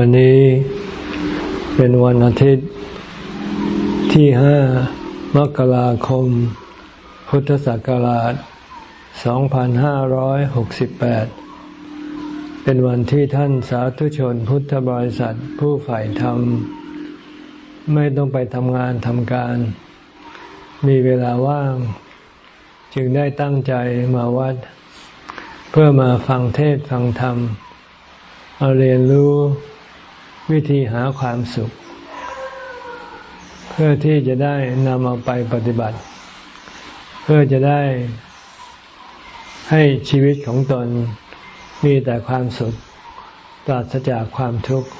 วันนี้เป็นวันอาทิตย์ที่ห้ามกราคม พุทธศักราช 2568 เป็นวันที่ท่านสาธุชนพุทธบริษัทผู้ฝ่ายธรรม ไม่ต้องไปทำงานทำการ มีเวลาว่าง จึงได้ตั้งใจมาวัด เพื่อมาฟังเทศฟังธรรมเอาเรียนรู้ วิธีหาความสุข เพื่อที่จะได้นำเอาไปปฏิบัติ เพื่อจะได้ให้ชีวิตของตนมีแต่ความสุขปราศจากความทุกข์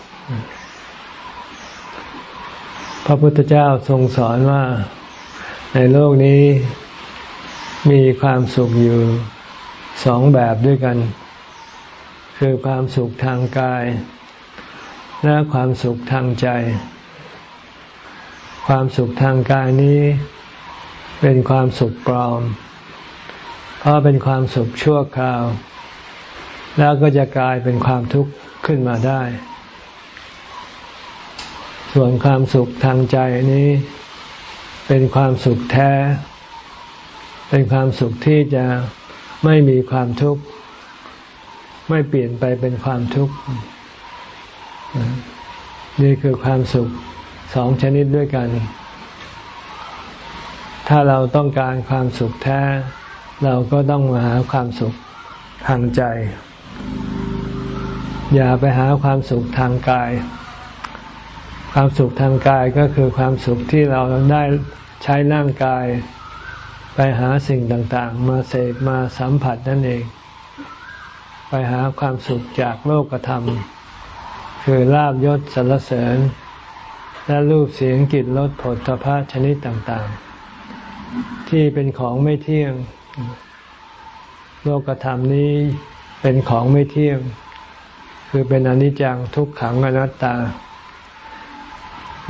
พระพุทธเจ้าทรงสอนว่าในโลกนี้มีความสุขอยู่สองแบบด้วยกัน คือความสุขทางกาย และความสุขทางใจ ความสุขทางกายนี้ เป็นความสุขปลอม เพราะเป็นความสุขชั่วคราว แล้วก็จะกลายเป็นความทุกข์ขึ้นมาได้ ส่วนความสุขทางใจนี้ เป็นความสุขแท้ เป็นความสุขที่จะไม่มีความทุกข์ ไม่เปลี่ยนไปเป็นความทุกข์ นี่คือความสุขสองชนิดด้วยกัน ถ้าเราต้องการความสุขแท้ เราก็ต้องมาหาความสุขทางใจ อย่าไปหาความสุขทางกาย ความสุขทางกายก็คือความสุขที่เราได้ใช้ร่างกาย ไปหาสิ่งต่างๆ มาเสพมาสัมผัสนั่นเอง ไปหาความสุขจากโลกธรรม คือลาบยศสรรเสริญ และรูปเสียงกลิ่นรสผลตภะชนิดต่างๆ ที่เป็นของไม่เที่ยง โลกธรรมนี้เป็นของไม่เที่ยง คือเป็นอนิจจังทุกขังอนัตตา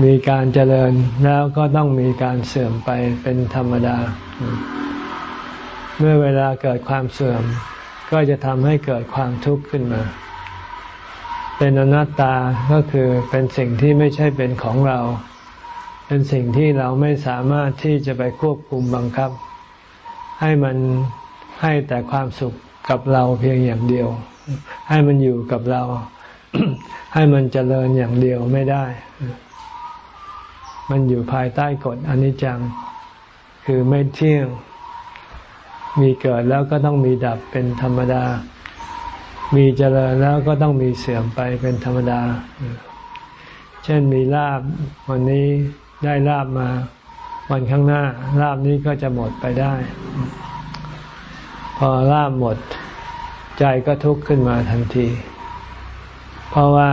มีการเจริญแล้วก็ต้องมีการเสื่อมไปเป็นธรรมดา เมื่อเวลาเกิดความเสื่อม ก็จะทำให้เกิดความทุกข์ขึ้นมา เป็นอนัตตาก็คือเป็นสิ่งที่ไม่ใช่เป็นของเรา เป็นสิ่งที่เราไม่สามารถที่จะไปควบคุมบังคับ ให้มันให้แต่ความสุขกับเราเพียงอย่างเดียว ให้มันอยู่กับเรา ให้มันเจริญอย่างเดียวไม่ได้ มันอยู่ภายใต้กฎอนิจจัง คือไม่เที่ยง มีเกิดแล้วก็ต้องมีดับเป็นธรรมดา มีเจริญแล้วก็ต้องมีเสื่อมไปเป็นธรรมดา เช่นมีลาบวันนี้ได้ลาบมา วันข้างหน้าลาบนี้ก็จะหมดไปได้ พอลาบหมดใจก็ทุกข์ขึ้นมาทันที เพราะว่า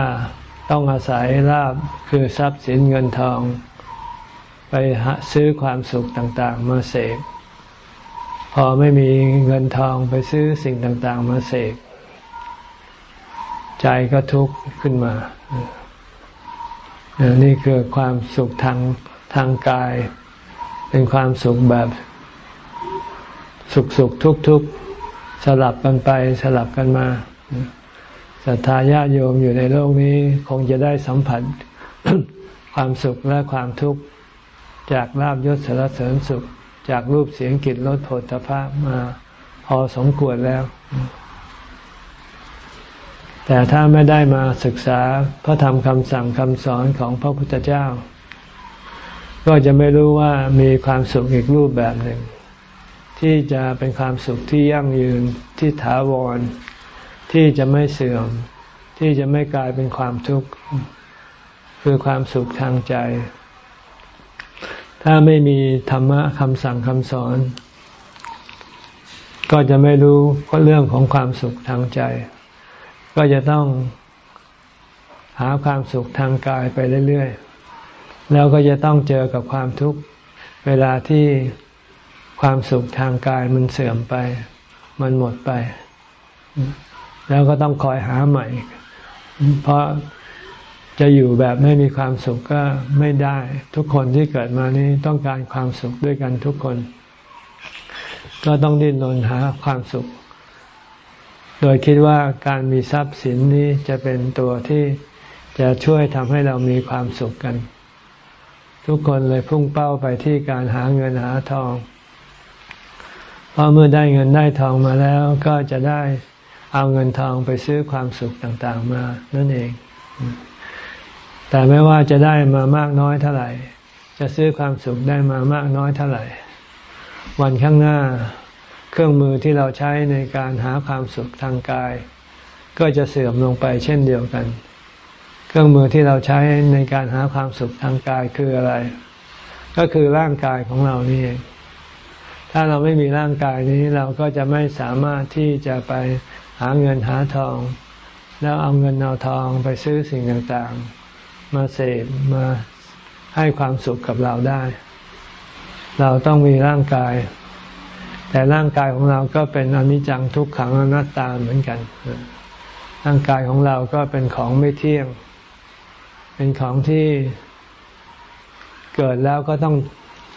ต้องอาศัยลาบคือทรัพย์สินเงินทอง ไปซื้อความสุขต่างๆ มาเสกพอไม่มีเงินทองไปซื้อสิ่งต่างๆ มาเสก ใจก็ทุกข์ขึ้นมา นี่คือความสุขทางทางกาย เป็นความสุขแบบสุขสุขทุกทุกสลับกันไปสลับกันมาศรัทธาญาโยมอยู่ในโลกนี้คงจะได้สัมผัสความสุขและความทุกข์จากลาบยศสารเสริญสุข จากรูปเสียงกลิ่นรสผลตภะมาพอสมควรแล้ว แต่ถ้าไม่ได้มาศึกษาพระธรรมคำสั่งคำสอนของพระพุทธเจ้า ก็จะไม่รู้ว่ามีความสุขอีกรูปแบบหนึ่ง ที่จะเป็นความสุขที่ยั่งยืนที่ถาวร ที่จะไม่เสื่อม ที่จะไม่กลายเป็นความทุกข์ คือความสุขทางใจ ถ้าไม่มีธรรมะคำสั่งคำสอน ก็จะไม่รู้เรื่องของความสุขทางใจ ก็จะต้องหาความสุขทางกายไปเรื่อยๆ แล้วก็จะต้องเจอกับความทุกข์ เวลาที่ความสุขทางกายมันเสื่อมไป มันหมดไป แล้วก็ต้องคอยหาใหม่ เพราะจะอยู่แบบไม่มีความสุขก็ไม่ได้ ทุกคนที่เกิดมานี้ต้องการความสุขด้วยกันทุกคน ก็ต้องดิ้นรนหาความสุข ยคิดว่าการมีทรัพย์สินนี้จะเป็นตัวที่จะช่วยทำให้เรามีความสุขกัน ทุกคนเลยพุ่งเป้าไปที่การหาเงินหาทองเพราะเมื่อได้เงินได้ทองมาแล้วก็จะได้เอาเงินทองไปซื้อความสุขต่างๆมานั่นเอง แต่ไม่ว่าจะได้มามากน้อยเท่าไหร่ จะซื้อความสุขได้มามากน้อยเท่าไหร่ วันข้างหน้า เครื่องมือที่เราใช้ในการหาความสุขทางกาย ก็จะเสื่อมลงไปเช่นเดียวกัน เครื่องมือที่เราใช้ในการหาความสุขทางกายคืออะไร ก็คือร่างกายของเรานี่เองถ้าเราไม่มีร่างกายนี้เราก็จะไม่สามารถที่จะไปหาเงินหาทอง แล้วเอาเงินเอาทองไปซื้อสิ่งต่างๆ มาเสพมาให้ความสุขกับเราได้ เราต้องมีร่างกาย แต่ร่างกายของเราก็เป็นอนิจจังทุกขังอนัตตาเหมือนกัน ร่างกายของเราก็เป็นของไม่เที่ยง เป็นของที่เกิดแล้วก็ต้อง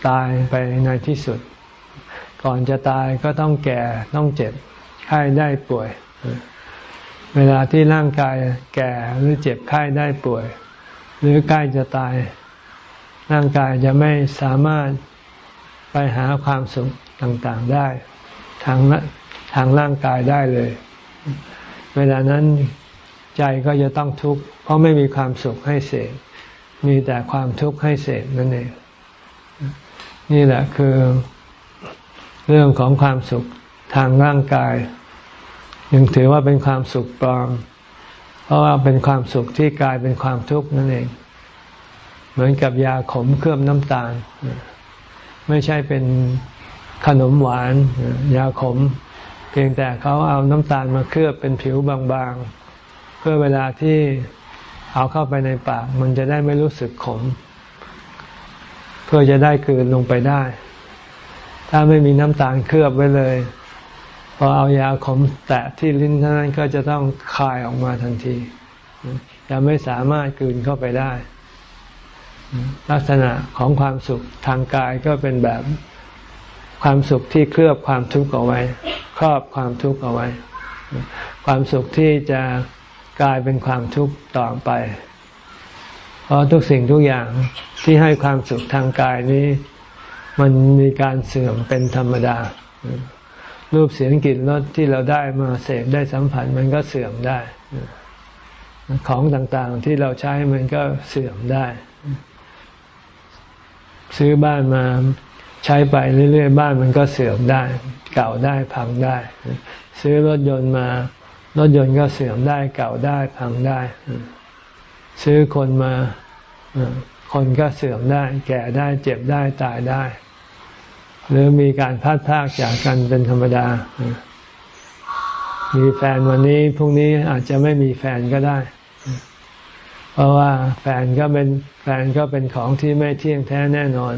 ตายไปในที่สุด ก่อนจะตายก็ต้องแก่ต้องเจ็บไข้ได้ป่วย เวลาที่ร่างกายแก่หรือเจ็บไข้ได้ป่วย หรือใกล้จะตาย ร่างกายจะไม่สามารถไปหาความสุข ต่างๆได้ ทางทางร่างกายได้เลย เวลานั้นใจก็จะต้องทุกข์เพราะไม่มีความสุขให้เสพมีแต่ความทุกข์ให้เสพนั่นเองนี่แหละคือเรื่องของความสุขทางร่างกาย ยังถือว่าเป็นความสุขปลอม เพราะว่าเป็นความสุขที่กลายเป็นความทุกข์นั่นเอง เหมือนกับยาขมเคลือบน้ำตาล ไม่ใช่เป็น ขนมหวานยาขม เพียงแต่เขาเอาน้ำตาลมาเคลือบเป็นผิวบางๆ เพื่อเวลาที่เอาเข้าไปในปาก มันจะได้ไม่รู้สึกขม เพื่อจะได้คืนลงไปได้ ถ้าไม่มีน้ำตาลเคลือบไว้เลยพอเอายาขมแตะที่ลิ้นเท่านั้นก็จะต้องคายออกมาทันทีจะไม่สามารถกืนเข้าไปได้ ลักษณะของความสุขทางกายก็เป็นแบบ ความสุขที่เคลือบความทุกข์เอาไว้ ครอบความทุกข์เอาไว้ ความสุขที่จะกลายเป็นความทุกข์ต่อไป เพราะทุกสิ่งทุกอย่างที่ให้ความสุขทางกายนี้ มันมีการเสื่อมเป็นธรรมดา รูปเสียงกลิ่นรสที่เราได้มาเสพได้สัมผัสมันก็เสื่อมได้ ของต่างๆที่เราใช้มันก็เสื่อมได้ ซื้อบ้านมา ใช้ไปเรื่อยๆบ้านมันก็เสื่อมได้ เก่าได้พังได้ ซื้อรถยนต์มารถยนต์ก็เสื่อมได้ เก่าได้พังได้ ซื้อคนมาคนก็เสื่อมได้ แก่ได้เจ็บได้ตายได้ หรือมีการพัดพากจากกันเป็นธรรมดา มีแฟนวันนี้พรุ่งนี้อาจจะไม่มีแฟนก็ได้ เพราะว่าแฟนก็เป็นแฟนก็เป็นของที่ไม่เที่ยงแท้แน่นอน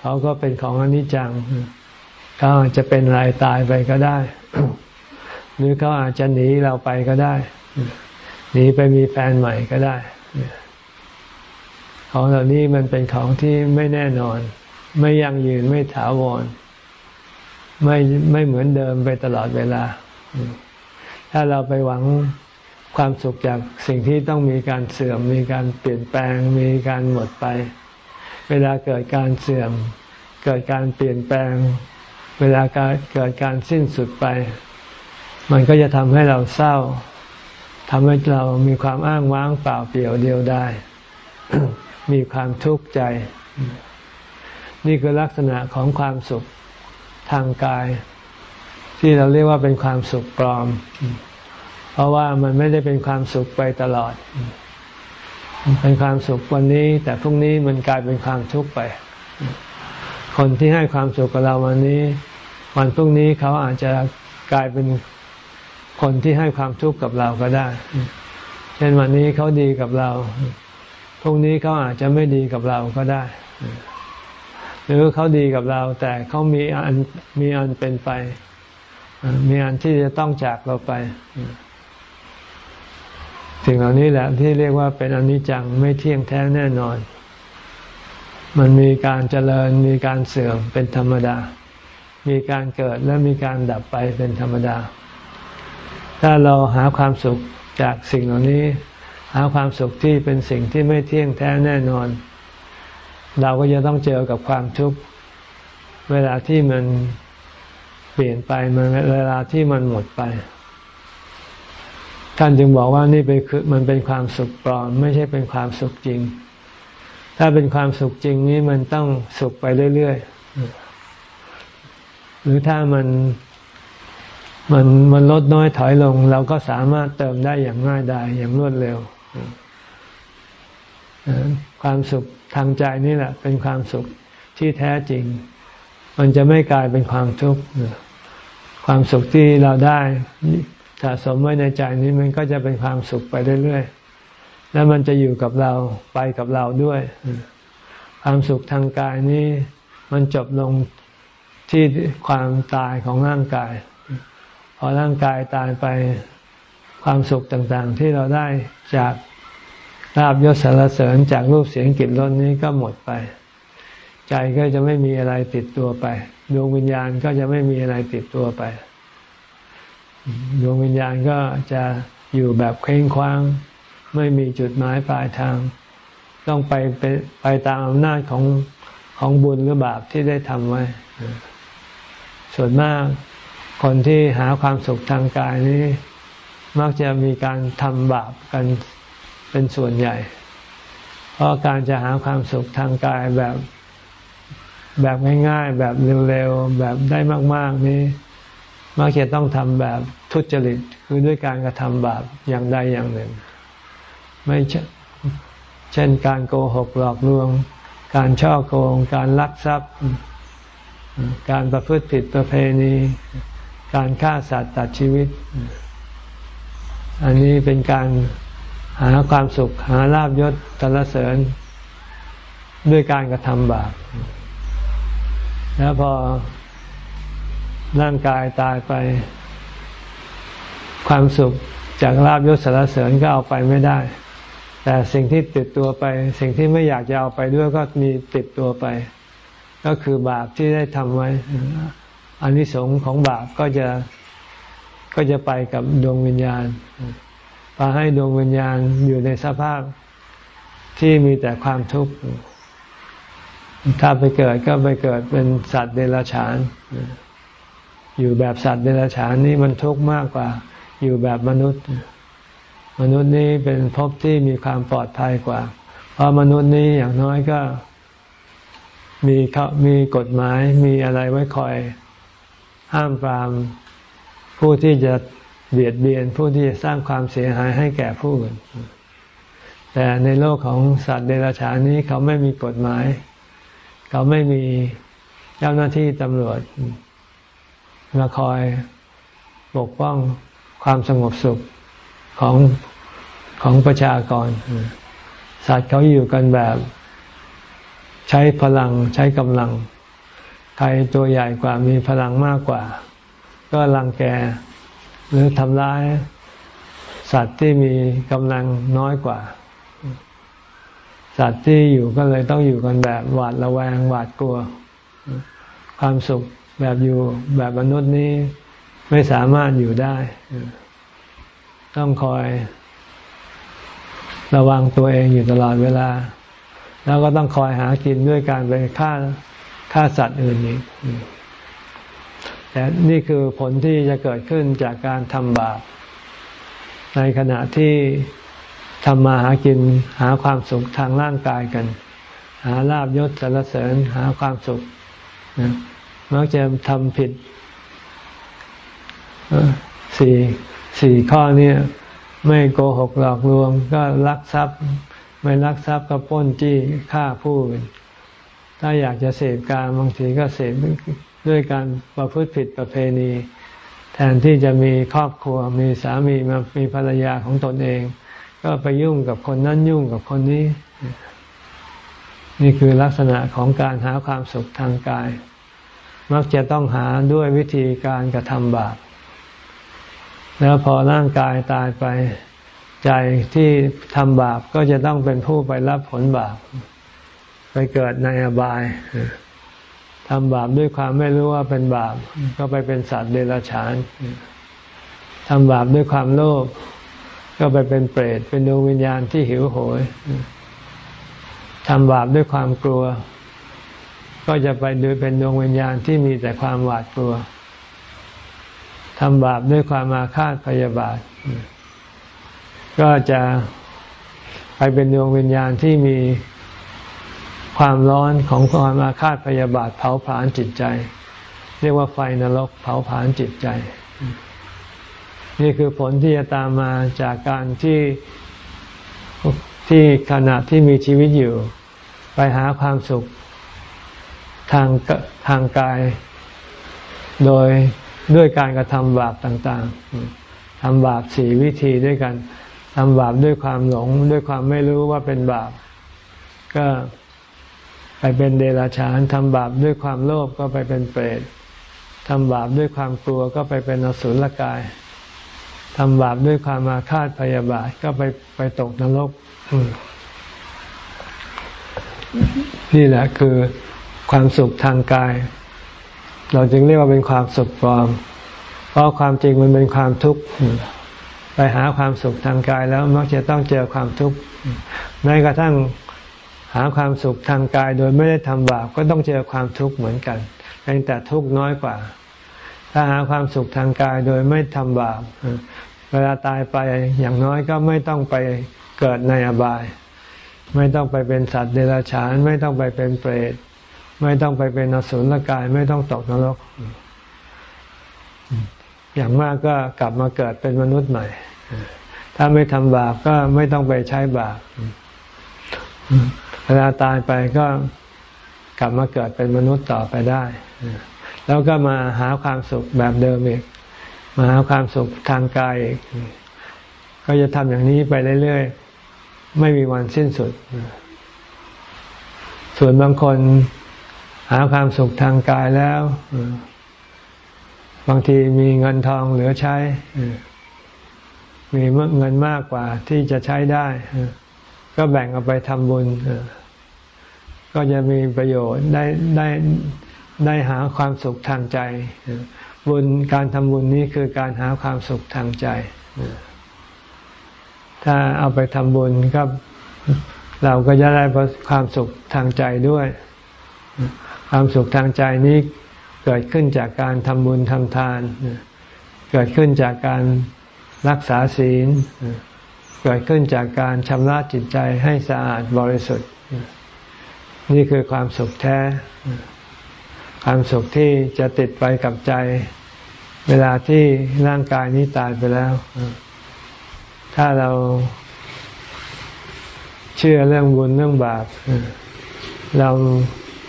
เขาก็เป็นของอนิจจังเขาอาจจะเป็นรายตายไปก็ได้ หรือเขาอาจจะหนีเราไปก็ได้ หนีไปมีแฟนใหม่ก็ได้ ของเหล่านี้มันเป็นของที่ไม่แน่นอน ไม่ยั่งยืนไม่ถาวร ไม่ไม่เหมือนเดิมไปตลอดเวลา ถ้าเราไปหวังความสุขจากสิ่งที่ต้องมีการเสื่อม มีการเปลี่ยนแปลง มีการหมดไป เวลาเกิดการเสื่อม เกิดการเปลี่ยนแปลง เวลาการเกิดการสิ้นสุดไป มันก็จะทำให้เราเศร้าทำให้เรามีความอ้างว้างเปล่าเปลี่ยวเดียวได้ มีความทุกข์ใจ นี่คือลักษณะของความสุขทางกาย ที่เราเรียกว่าเป็นความสุขปลอม เพราะว่ามันไม่ได้เป็นความสุขไปตลอด เป็นความสุขวันนี้ แต่พรุ่งนี้มันกลายเป็นความทุกข์ไป คนที่ให้ความสุขกับเราวันนี้ วันพรุ่งนี้เขาอาจจะกลายเป็นคนที่ให้ความทุกข์กับเราก็ได้ เช่นวันนี้เขาดีกับเรา พรุ่งนี้เขาอาจจะไม่ดีกับเราก็ได้ หรือเขาดีกับเรา แต่เขามีอันมีอันเป็นไป มีอันที่จะต้องจากเราไป สิ่งเหล่านี้แหละที่เรียกว่าเป็นอนิจจังไม่เที่ยงแท้แน่นอน มันมีการเจริญมีการเสื่อมเป็นธรรมดา มีการเกิดและมีการดับไปเป็นธรรมดา ถ้าเราหาความสุขจากสิ่งเหล่านี้ หาความสุขที่เป็นสิ่งที่ไม่เที่ยงแท้แน่นอน เราก็จะต้องเจอกับความทุกข์เวลาที่มันเปลี่ยนไปมันเวลาที่มันหมดไป ท่านจึงบอกว่านี่เป็นคือมันเป็นความสุขปลอม ไม่ใช่เป็นความสุขจริง ถ้าเป็นความสุขจริงนี้มันต้องสุขไปเรื่อยๆ หรือถ้ามันมันมันลดน้อยถอยลง เราก็สามารถเติมได้อย่างง่ายดายอย่างรวดเร็ว ความสุขทางใจนี่แหละ เป็นความสุขที่แท้จริง มันจะไม่กลายเป็นความทุกข์ความสุขที่เราได้ สะสมไว้ในใจนี้มันก็จะเป็นความสุขไปเรื่อยๆ แล้วมันจะอยู่กับเราไปกับเราด้วย ความสุขทางกายนี้มันจบลงที่ความตายของร่างกาย พอร่างกายตายไปความสุขต่างๆ ที่เราได้จากลาบยศสารเสริญจากรูปเสียงกลิ่นรสนี้ก็หมดไป ใจก็จะไม่มีอะไรติดตัวไปดวงวิญญาณก็จะไม่มีอะไรติดตัวไป ดวงวิญญาณก็จะอยู่แบบเคว้งคว้าง ไม่มีจุดหมายปลายทาง ต้องไปไปไปตามอำนาจของของบุญหรือบาปที่ได้ทำไว้ ส่วนมากคนที่หาความสุขทางกายนี้ มักจะมีการทำบาปกันเป็นส่วนใหญ่ เพราะการจะหาความสุขทางกายแบบแบบง่ายๆ แบบเร็วๆ แบบได้มาก ๆ นี้ มักจะต้องทำแบบทุจริตคือด้วยการกระทำบาปอย่างใดอย่างหนึ่ง ไม่เช่นการโกหกหลอกลวง การช่อโกง การลักทรัพย์ การประพฤติผิดประเพณี การฆ่าสัตว์ตัดชีวิต อันนี้เป็นการหาความสุขหาลาบยศตรเสริญ ด้วยการกระทำบาปแล้วพอ ร่างกายตายไป ความสุขจากลาบยศสารเสริญก็เอาไปไม่ได้ แต่สิ่งที่ติดตัวไป สิ่งที่ไม่อยากจะเอาไปด้วยก็มีติดตัวไป ก็คือบาปที่ได้ทำไว้อานิสงส์ของบาปก็จะก็จะไปกับดวงวิญญาณพาให้ดวงวิญญาณอยู่ในสภาพที่มีแต่ความทุกข์ ถ้าไปเกิดก็ไปเกิดเป็นสัตว์เดรัจฉาน อยู่แบบสัตว์เดรัจฉานนี่มันทุกข์มากกว่า อยู่แบบมนุษย์ มนุษย์นี้เป็นภพที่มีความปลอดภัยกว่า เพราะมนุษย์นี้อย่างน้อยก็มีเขามีกฎหมายมีอะไรไว้คอย ห้ามปรามผู้ที่จะเบียดเบียนผู้ที่จะสร้างความเสียหายให้แก่ผู้อื่นแต่ในโลกของสัตว์เดรัจฉานนี้เขาไม่มีกฎหมาย เขาไม่มีเจ้าหน้าที่ตำรวจ มาคอยปกป้องความสงบสุขของของประชากร สัตว์เขาอยู่กันแบบใช้พลังใช้กำลัง ใครตัวใหญ่กว่ามีพลังมากกว่า ก็รังแกหรือทำร้าย สัตว์ที่มีกำลังน้อยกว่า สัตว์ที่อยู่ก็เลยต้องอยู่กันแบบหวาดระแวงหวาดกลัว ความสุข แบบอยู่แบบมนุษย์นี้ไม่สามารถอยู่ได้ ต้องคอย ระวังตัวเองอยู่ตลอดเวลา แล้วก็ต้องคอยหากินด้วยการไปฆ่าฆ่าสัตว์อื่นอีกแต่นี่คือผลที่จะเกิดขึ้นจากการทำบาปในขณะที่ทำมาหากินหาความสุขทางร่างกายกัน หาลาบยศสรรเสริญหาความสุข มักจะทำผิดสี่สี่ข้อนี้ไม่โกหกหลอกลวง ก็ลักทรัพย์ ไม่ลักทรัพย์ก็ป้นจี้ฆ่าผู้อื่นถ้าอยากจะเสพการบางทีก็เสพด้วยการประพฤติผิดประเพณี แทนที่จะมีครอบครัวมีสามีมามีภรรยาของตนเอง ก็ไปยุ่งกับคนนั้นยุ่งกับคนนี้ นี่คือลักษณะของการหาความสุขทางกาย มักจะต้องหาด้วยวิธีการกระทำบาป แล้วพอร่างกายตายไปใจที่ทำบาปก็จะต้องเป็นผู้ไปรับผลบาป ไปเกิดในอบายทำบาปด้วยความไม่รู้ว่าเป็นบาป ก็ไปเป็นสัตว์เดรัจฉานทำบาปด้วยความโลภก็ไปเป็นเปรตเป็นดวงวิญญาณที่หิวโหยทำบาปด้วยความกลัว ก็จะไปดูเป็นดวงวิญญาณที่มีแต่ความหวาดกลัวทำบาปด้วยความอาฆาตพยาบาท ก็จะไปเป็นดวงวิญญาณที่มีความร้อนของความอาฆาตพยาบาทเผาผลาญจิตใจ เรียกว่าไฟนรกเผาผลาญจิตใจ นี่คือผลที่จะตามมาจากการที่ที่ขณะที่มีชีวิตอยู่ ไปหาความสุข ทางทางกาย โดยด้วยการกระทำบาปต่างๆทำบาปสี่วิธีด้วยกันทำบาปด้วยความหลง ด้วยความไม่รู้ว่าเป็นบาป ก็ไปเป็นเดรัจฉานทำบาปด้วยความโลภก็ไปเป็นเปรตทำบาปด้วยความกลัวก็ไปเป็นอสุรกายทำบาปด้วยความอาฆาตพยาบาทก็ไปไปตกนรกนี่แหละคือ ความสุขทางกาย เราจึงเรียกว่าเป็นความสุขปลอม เพราะความจริงมันเป็นความทุกข์ไปหาความสุขทางกายแล้วมักจะต้องเจอความทุกข์แม้กระทั่งหาความสุขทางกายโดยไม่ได้ทำบาปก็ต้องเจอความทุกข์เหมือนกันเพียงแต่ทุกข์น้อยกว่า ถ้าหาความสุขทางกายโดยไม่ทำบาปเวลาตายไปอย่างน้อยก็ไม่ต้องไปเกิดในอบาย ไม่ต้องไปเป็นสัตว์เดรัจฉาน ไม่ต้องไปเป็นเปรต ไม่ต้องไปเป็นอสุรกาย ไม่ต้องตกนรก อย่างมากก็กลับมาเกิดเป็นมนุษย์ใหม่ ถ้าไม่ทำบาปก็ไม่ต้องไปใช้บาปเวลาตายไปก็กลับมาเกิดเป็นมนุษย์ต่อไปได้ แล้วก็มาหาความสุขแบบเดิมอีก มาหาความสุขทางกายอีก ก็จะทำอย่างนี้ไปเรื่อยๆ ไม่มีวันสิ้นสุด ส่วนบางคน หาความสุขทางกายแล้ว บางทีมีเงินทองเหลือใช้ มีเงินมากกว่าที่จะใช้ได้ ก็แบ่งเอาไปทำบุญ ก็จะมีประโยชน์ได้ได้ได้หาความสุขทางใจ บุญการทำบุญนี้คือการหาความสุขทางใจ ถ้าเอาไปทำบุญก็เราก็จะได้ความสุขทางใจด้วย ความสุขทางใจนี้เกิดขึ้นจากการทำบุญทำทาน เกิดขึ้นจากการรักษาศีล เกิดขึ้นจากการชำระจิตใจให้สะอาดบริสุทธิ์ นี่คือความสุขแท้ ความสุขที่จะติดไปกับใจ เวลาที่ร่างกายนี้ตายไปแล้ว ถ้าเราเชื่อเรื่องบุญเรื่องบาปเรา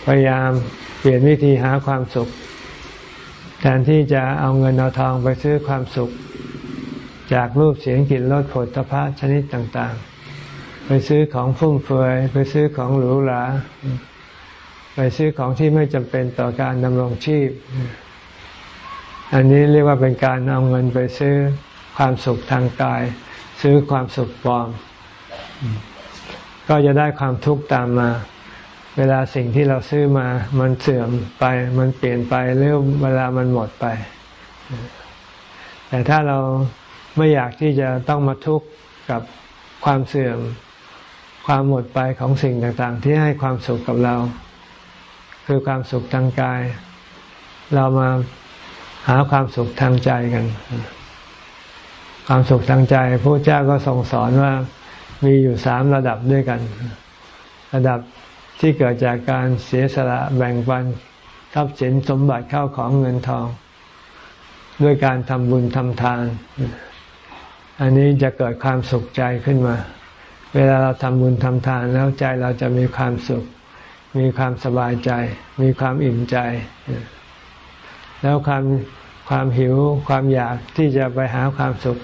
พยายามเปลี่ยนวิธีหาความสุข แทนที่จะเอาเงินเอาทองไปซื้อความสุข จากรูปเสียงกลิ่นรสผลตภะชนิดต่างๆ ไปซื้อของฟุ่มเฟือยไปซื้อของหรูหราไปซื้อของที่ไม่จำเป็นต่อการดำรงชีพ อันนี้เรียกว่าเป็นการเอาเงินไปซื้อความสุขทางกาย ซื้อความสุขปลอม ก็จะได้ความทุกข์ตามมา เวลาสิ่งที่เราซื้อมามันเสื่อมไป มันเปลี่ยนไปหรือเวลามันหมดไป แต่ถ้าเราไม่อยากที่จะต้องมาทุกข์กับความเสื่อม ความหมดไปของสิ่งต่างๆ ที่ให้ความสุขกับเรา คือความสุขทางกาย เรามาหาความสุขทางใจกัน ความสุขทางใจพระเจ้าก็ทรงสอนว่ามีอยู่สามระดับด้วยกัน ระดับ ที่เกิดจากการเสียสละแบ่งปันทรัพย์สินสมบัติเข้าของเงินทอง ด้วยการทำบุญทำทาน อันนี้จะเกิดความสุขใจขึ้นมา เวลาเราทำบุญทำทานแล้วใจเราจะมีความสุข มีความสบายใจ มีความอิ่มใจ แล้วความความหิวความอยากที่จะไปหาความสุข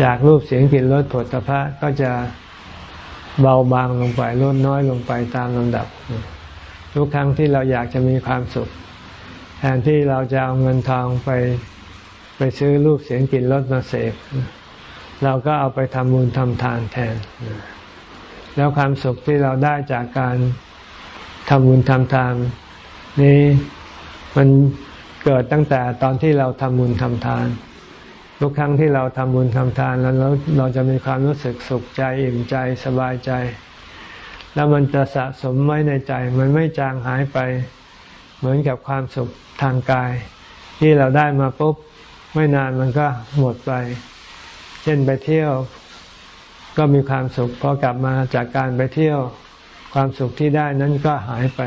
อยากรูปเสียงกลิ่นรสผลตภะก็จะ เบาบางลงไปลดน้อยลงไปตามลำดับ ทุกครั้งที่เราอยากจะมีความสุข แทนที่เราจะเอาเงินทองไปไปซื้อรูปเสียงกลิ่นรสมาเสพเราก็เอาไปทำบุญทำทานแทน แล้วความสุขที่เราได้จากการทำบุญทำทานนี้มันเกิดตั้งแต่ตอนที่เราทำบุญทำทาน ทุกครั้งที่เราทำบุญทำทานแล้วเราจะมีความรู้สึกสุขใจอิ่มใจสบายใจ แล้วมันจะสะสมไว้ในใจ มันไม่จางหายไป เหมือนกับความสุขทางกาย ที่เราได้มาปุ๊บไม่นานมันก็หมดไป เช่นไปเที่ยว ก็มีความสุขพอกลับมาจากการไปเที่ยว ความสุขที่ได้นั้นก็หายไป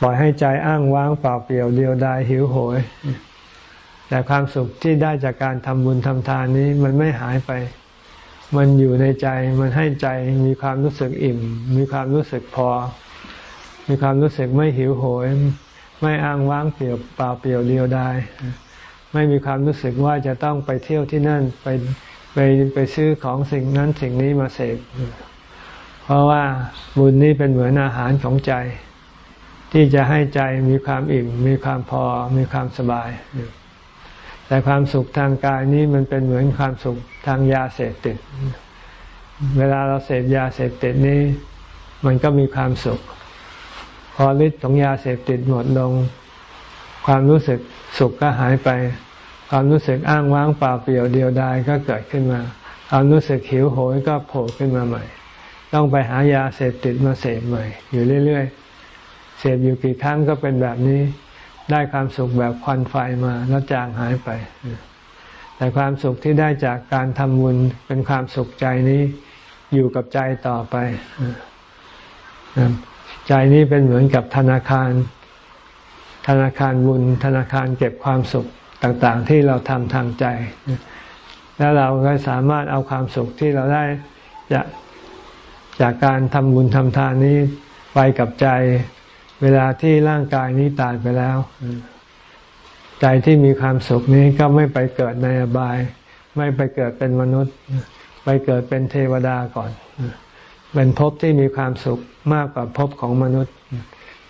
ปล่อยให้ใจอ้างว้างเปล่าเปลี่ยวเดียวดายหิวโหย แต่ความสุขที่ได้จากการทำบุญทำทานนี้มันไม่หายไป มันอยู่ในใจ มันให้ใจมีความรู้สึกอิ่ม มีความรู้สึกพอ มีความรู้สึกไม่หิวโหย ไม่อ้างว้างเปลี่ยวเปล่าเปลี่ยวเดียวดายไม่มีความรู้สึกว่าจะต้องไปเที่ยวที่นั่นไปไปไปซื้อของสิ่งนั้นสิ่งนี้มาเสพเพราะว่าบุญนี้เป็นเหมือนอาหารของใจ ที่จะให้ใจมีความอิ่ม มีความพอ มีความสบาย แต่ความสุขทางกายนี้มันเป็นเหมือนความสุขทางยาเสพติด เวลาเราเสพยาเสพติดนี้ มันก็มีความสุข พอฤทธิ์ของยาเสพติดหมดลง ความรู้สึกสุขก็หายไป ความรู้สึกอ้างว้างเปล่าเปลี่ยวเดียวดายก็เกิดขึ้นมา ความรู้สึกหิวโหยก็โผล่ขึ้นมาใหม่ ต้องไปหายาเสพติดมาเสพใหม่ อยู่เรื่อยๆ เสพอยู่กี่ครั้งก็เป็นแบบนี้ ได้ความสุขแบบควันไฟมาแล้วจางหายไป แต่ความสุขที่ได้จากการทำบุญเป็นความสุขใจนี้อยู่กับใจต่อไปใจนี้เป็นเหมือนกับธนาคาร ธนาคารบุญ ธนาคารเก็บความสุขต่างๆ ที่เราทำทางใจ แล้วเราก็สามารถเอาความสุขที่เราได้จากจากการทำบุญทำทานนี้ไปกับใจ เวลาที่ร่างกายนี้ตายไปแล้ว ใจที่มีความสุขนี้ก็ไม่ไปเกิดในอบาย ไม่ไปเกิดเป็นมนุษย์ ไปเกิดเป็นเทวดาก่อน เป็นภพที่มีความสุขมากกว่าภพของมนุษย์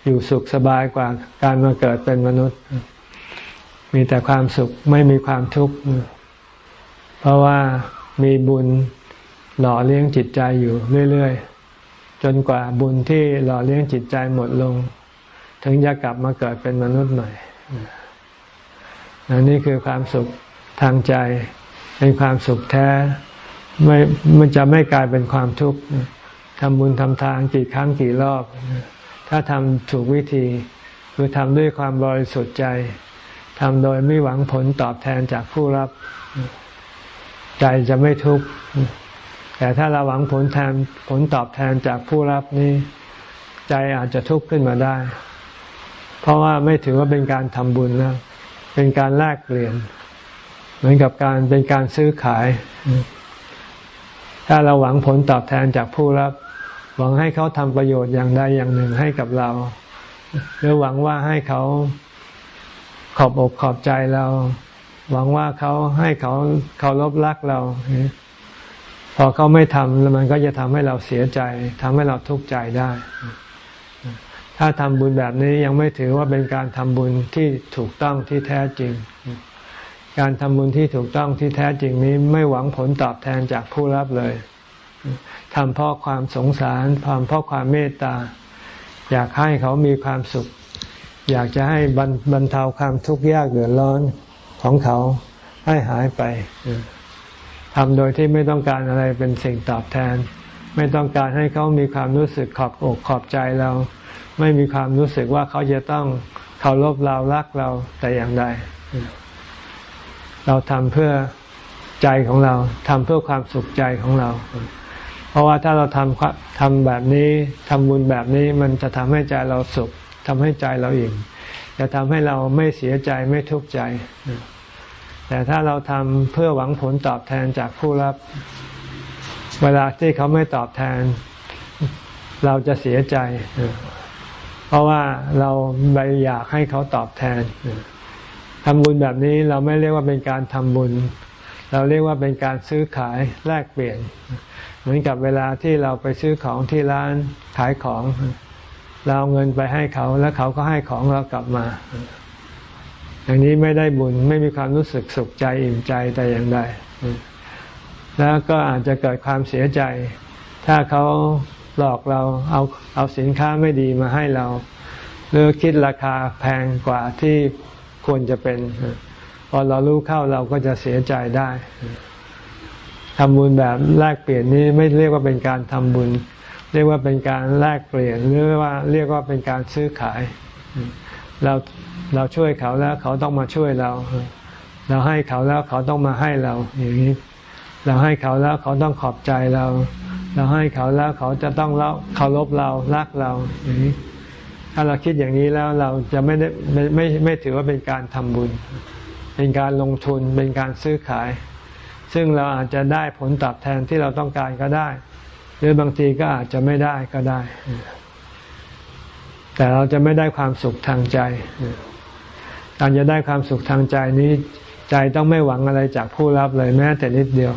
อยู่สุขสบายกว่าการมาเกิดเป็นมนุษย์ มีแต่ความสุขไม่มีความทุกข์ เพราะว่ามีบุญหล่อเลี้ยงจิตใจอยู่เรื่อย ๆ จนกว่าบุญที่หล่อเลี้ยงจิตใจหมดลง ถึงจะกลับมาเกิดเป็นมนุษย์ใหม่นนี่คือความสุขทางใจ เป็นความสุขแท้ ไม่มันจะไม่กลายเป็นความทุกข์ทำบุญทำทานกี่ครั้งกี่รอบ ถ้าทำถูกวิธีคือทำด้วยความบริสุทธิ์ใจทำโดยไม่หวังผลตอบแทนจากผู้รับ ใจจะไม่ทุกข์แต่ถ้าเราหวังผลแทนผลตอบแทนจากผู้รับนี้ ใจอาจจะทุกข์ขึ้นมาได้ ราะว่าไม่ถือว่าเป็นการทำบุญแล้ว เป็นการแลกเปลี่ยน เหมือนกับการเป็นการซื้อขาย ถ้าเราหวังผลตอบแทนจากผู้รับ หวังให้เขาทำประโยชน์อย่างใดอย่างหนึ่งให้กับเรา หรือหวังว่าให้เขาขอบอกขอบใจเรา หวังว่าเขาให้เขาเขารบรักเราพอเขาไม่ทำแล้วมันก็จะทำให้เราเสียใจทำให้เราทุกข์ใจได้ ถ้าทำบุญแบบนี้ยังไม่ถือว่าเป็นการทำบุญที่ถูกต้องที่แท้จริง การทำบุญที่ถูกต้องที่แท้จริงนี้ไม่หวังผลตอบแทนจากผู้รับเลยทำเพราะความสงสารทำเพราะความเมตตา อยากให้เขามีความสุข อยากจะให้บรรบรรเทาความทุกข์ยากเดือดร้อนของเขาให้หายไปทำโดยที่ไม่ต้องการอะไรเป็นสิ่งตอบแทน ไม่ต้องการให้เขามีความรู้สึกขอบอกขอบใจเรา ไม่มีความรู้สึกว่าเขาจะต้องเคารพเรารักเราแต่อย่างใด เราทำเพื่อใจของเราทำเพื่อความสุขใจของเรา เพราะว่าถ้าเราทำทำแบบนี้ทำบุญแบบนี้มันจะทำให้ใจเราสุขทำให้ใจเราอิ่มจะทำให้เราไม่เสียใจไม่ทุกข์ใจ แต่ถ้าเราทำเพื่อหวังผลตอบแทนจากผู้รับ เวลาที่เขาไม่ตอบแทน เราจะเสียใจ เพราะว่าเราไปอยากให้เขาตอบแทนทำบุญแบบนี้เราไม่เรียกว่าเป็นการทำบุญ เราเรียกว่าเป็นการซื้อขายแลกเปลี่ยน เหมือนกับเวลาที่เราไปซื้อของที่ร้านขายของ เราเอาเงินไปให้เขาแล้วเขาก็ให้ของเรากลับมา อย่างนี้ไม่ได้บุญไม่มีความรู้สึกสุขใจอิ่มใจแต่อย่างใด แล้วก็อาจจะเกิดความเสียใจ ถ้าเขาหลอกเราเอาเอาสินค้าไม่ดีมาให้เรา หรือคิดราคาแพงกว่าที่ควรจะเป็น พอเรารู้เข้าเราก็จะเสียใจได้ทำบุญแบบแลกเปลี่ยนนี้ไม่เรียกว่าเป็นการทำบุญ เรียกว่าเป็นการแลกเปลี่ยนหรือว่าเรียกว่าเป็นการซื้อขาย เราเราช่วยเขาแล้วเขาต้องมาช่วยเรา เราให้เขาแล้วเขาต้องมาให้เราอย่างนี้ เราให้เขาแล้วเขาต้องขอบใจเรา เราให้เขาแล้วเขาจะต้องเคารพเรารักเราอย่างนี้ถ้าเราคิดอย่างนี้แล้วเราจะไม่ได้ไม่ไม่ไม่ถือว่าเป็นการทำบุญ เป็นการลงทุนเป็นการซื้อขาย ซึ่งเราอาจจะได้ผลตอบแทนที่เราต้องการก็ได้ หรือบางทีก็อาจจะไม่ได้ก็ได้ แต่เราจะไม่ได้ความสุขทางใจการจะได้ความสุขทางใจนี้ ใจต้องไม่หวังอะไรจากผู้รับเลยแม้แต่นิดเดียว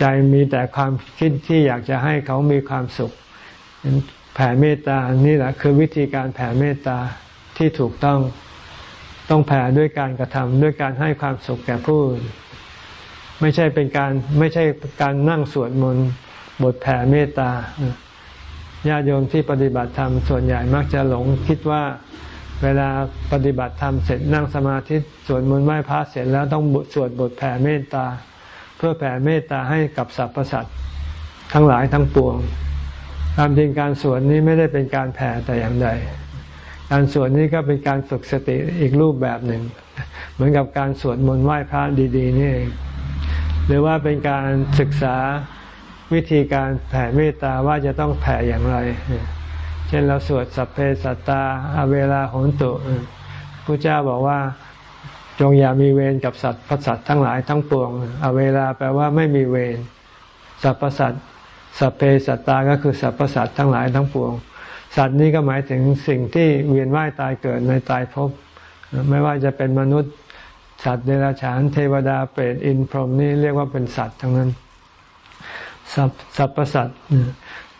ใจมีแต่ความคิดที่อยากจะให้เขามีความสุข แผ่เมตตานี่แหละคือวิธีการแผ่เมตตาที่ถูกต้องต้องแผ่ด้วยการกระทำด้วยการให้ความสุขแก่ผู้อื่นไม่ใช่เป็นการไม่ใช่การนั่งสวดมนต์บทแผ่เมตตาญาติโยมที่ปฏิบัติธรรมส่วนใหญ่มักจะหลงคิดว่าเวลาปฏิบัติธรรมเสร็จนั่งสมาธิสวดมนต์ไหว้พระเสร็จแล้วต้องสวดบทแผ่เมตตา เพื่อแผ่เมตตาให้กับสรรพสัตว์ทั้งหลายทั้งปวงความจริงการสวดนี้ไม่ได้เป็นการแผ่แต่อย่างใด การสวดนี้ก็เป็นการฝึกสติอีกรูปแบบหนึ่ง เหมือนกับการสวดมนต์ไหว้พระดีๆนี่เองหรือว่าเป็นการศึกษาวิธีการแผ่เมตตาว่าจะต้องแผ่อย่างไร เช่นเราสวดสัพเพสัตตาอเวลาโหนตุพระเจ้าบอกว่า จงอย่ามีเวรกับสัตว์พสัตว์ทั้งหลายทั้งปวงอเวลาแปลว่าไม่มีเวรสัพพสัตสัพเพสัตตาก็คือสัพพสัตทั้งหลายทั้งปวง สัตว์นี้ก็หมายถึงสิ่งที่เวียนว่ายตายเกิดในตายภพไม่ว่าจะเป็นมนุษย์ สัตว์เดรัจฉานเทวดาเปรตอินพรหมนี่เรียกว่าเป็นสัตว์ทั้งนั้น สัพพสัต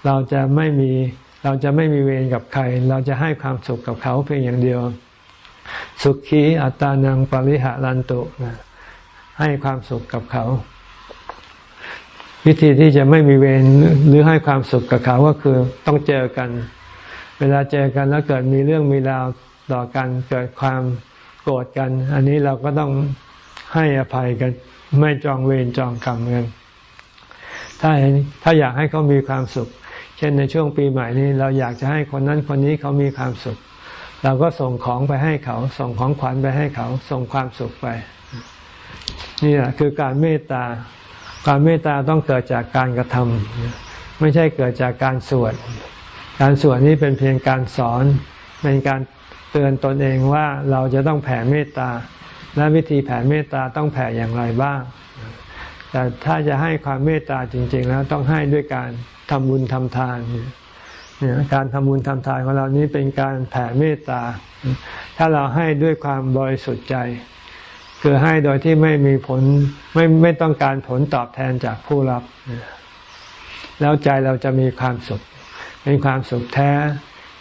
เราจะไม่มีเราจะไม่มีเวรกับใคร เราจะให้ความสุขกับเขาเพียงอย่างเดียว สุขีอัตานังปริหารันตุให้ความสุขกับเขา วิธีที่จะไม่มีเวรหรือให้ความสุขกับเขาก็คือต้องเจอกัน เวลาเจอกันแล้วเกิดมีเรื่องมีราวต่อกันเกิดความโกรธกัน อันนี้เราก็ต้องให้อภัยกัน ไม่จองเวรจองกรรมกันถ้าถ้าอยากให้เขามีความสุข เช่นในช่วงปีใหม่นี้ เราอยากจะให้คนนั้นคนนี้เขามีความสุข เราก็ส่งของไปให้เขา ส่งของขวัญไปให้เขา ส่งความสุขไป นี่แหละคือการเมตตา ความเมตตาต้องเกิดจากการกระทำไม่ใช่เกิดจากการสวด การสวดนี้เป็นเพียงการสอน เป็นการเตือนตนเองว่าเราจะต้องแผ่เมตตา และวิธีแผ่เมตตาต้องแผ่อย่างไรบ้าง แต่ถ้าจะให้ความเมตตาจริง ๆ แล้วต้องให้ด้วยการทำบุญทำทานเนี่ยการทำบุญทำทานของเรานี้เป็นการแผ่เมตตา ถ้าเราให้ด้วยความบริสุทธิ์ใจ คือให้โดยที่ไม่มีผลไม่ไม่ต้องการผลตอบแทนจากผู้รับ แล้วใจเราจะมีความสุข เป็นความสุขแท้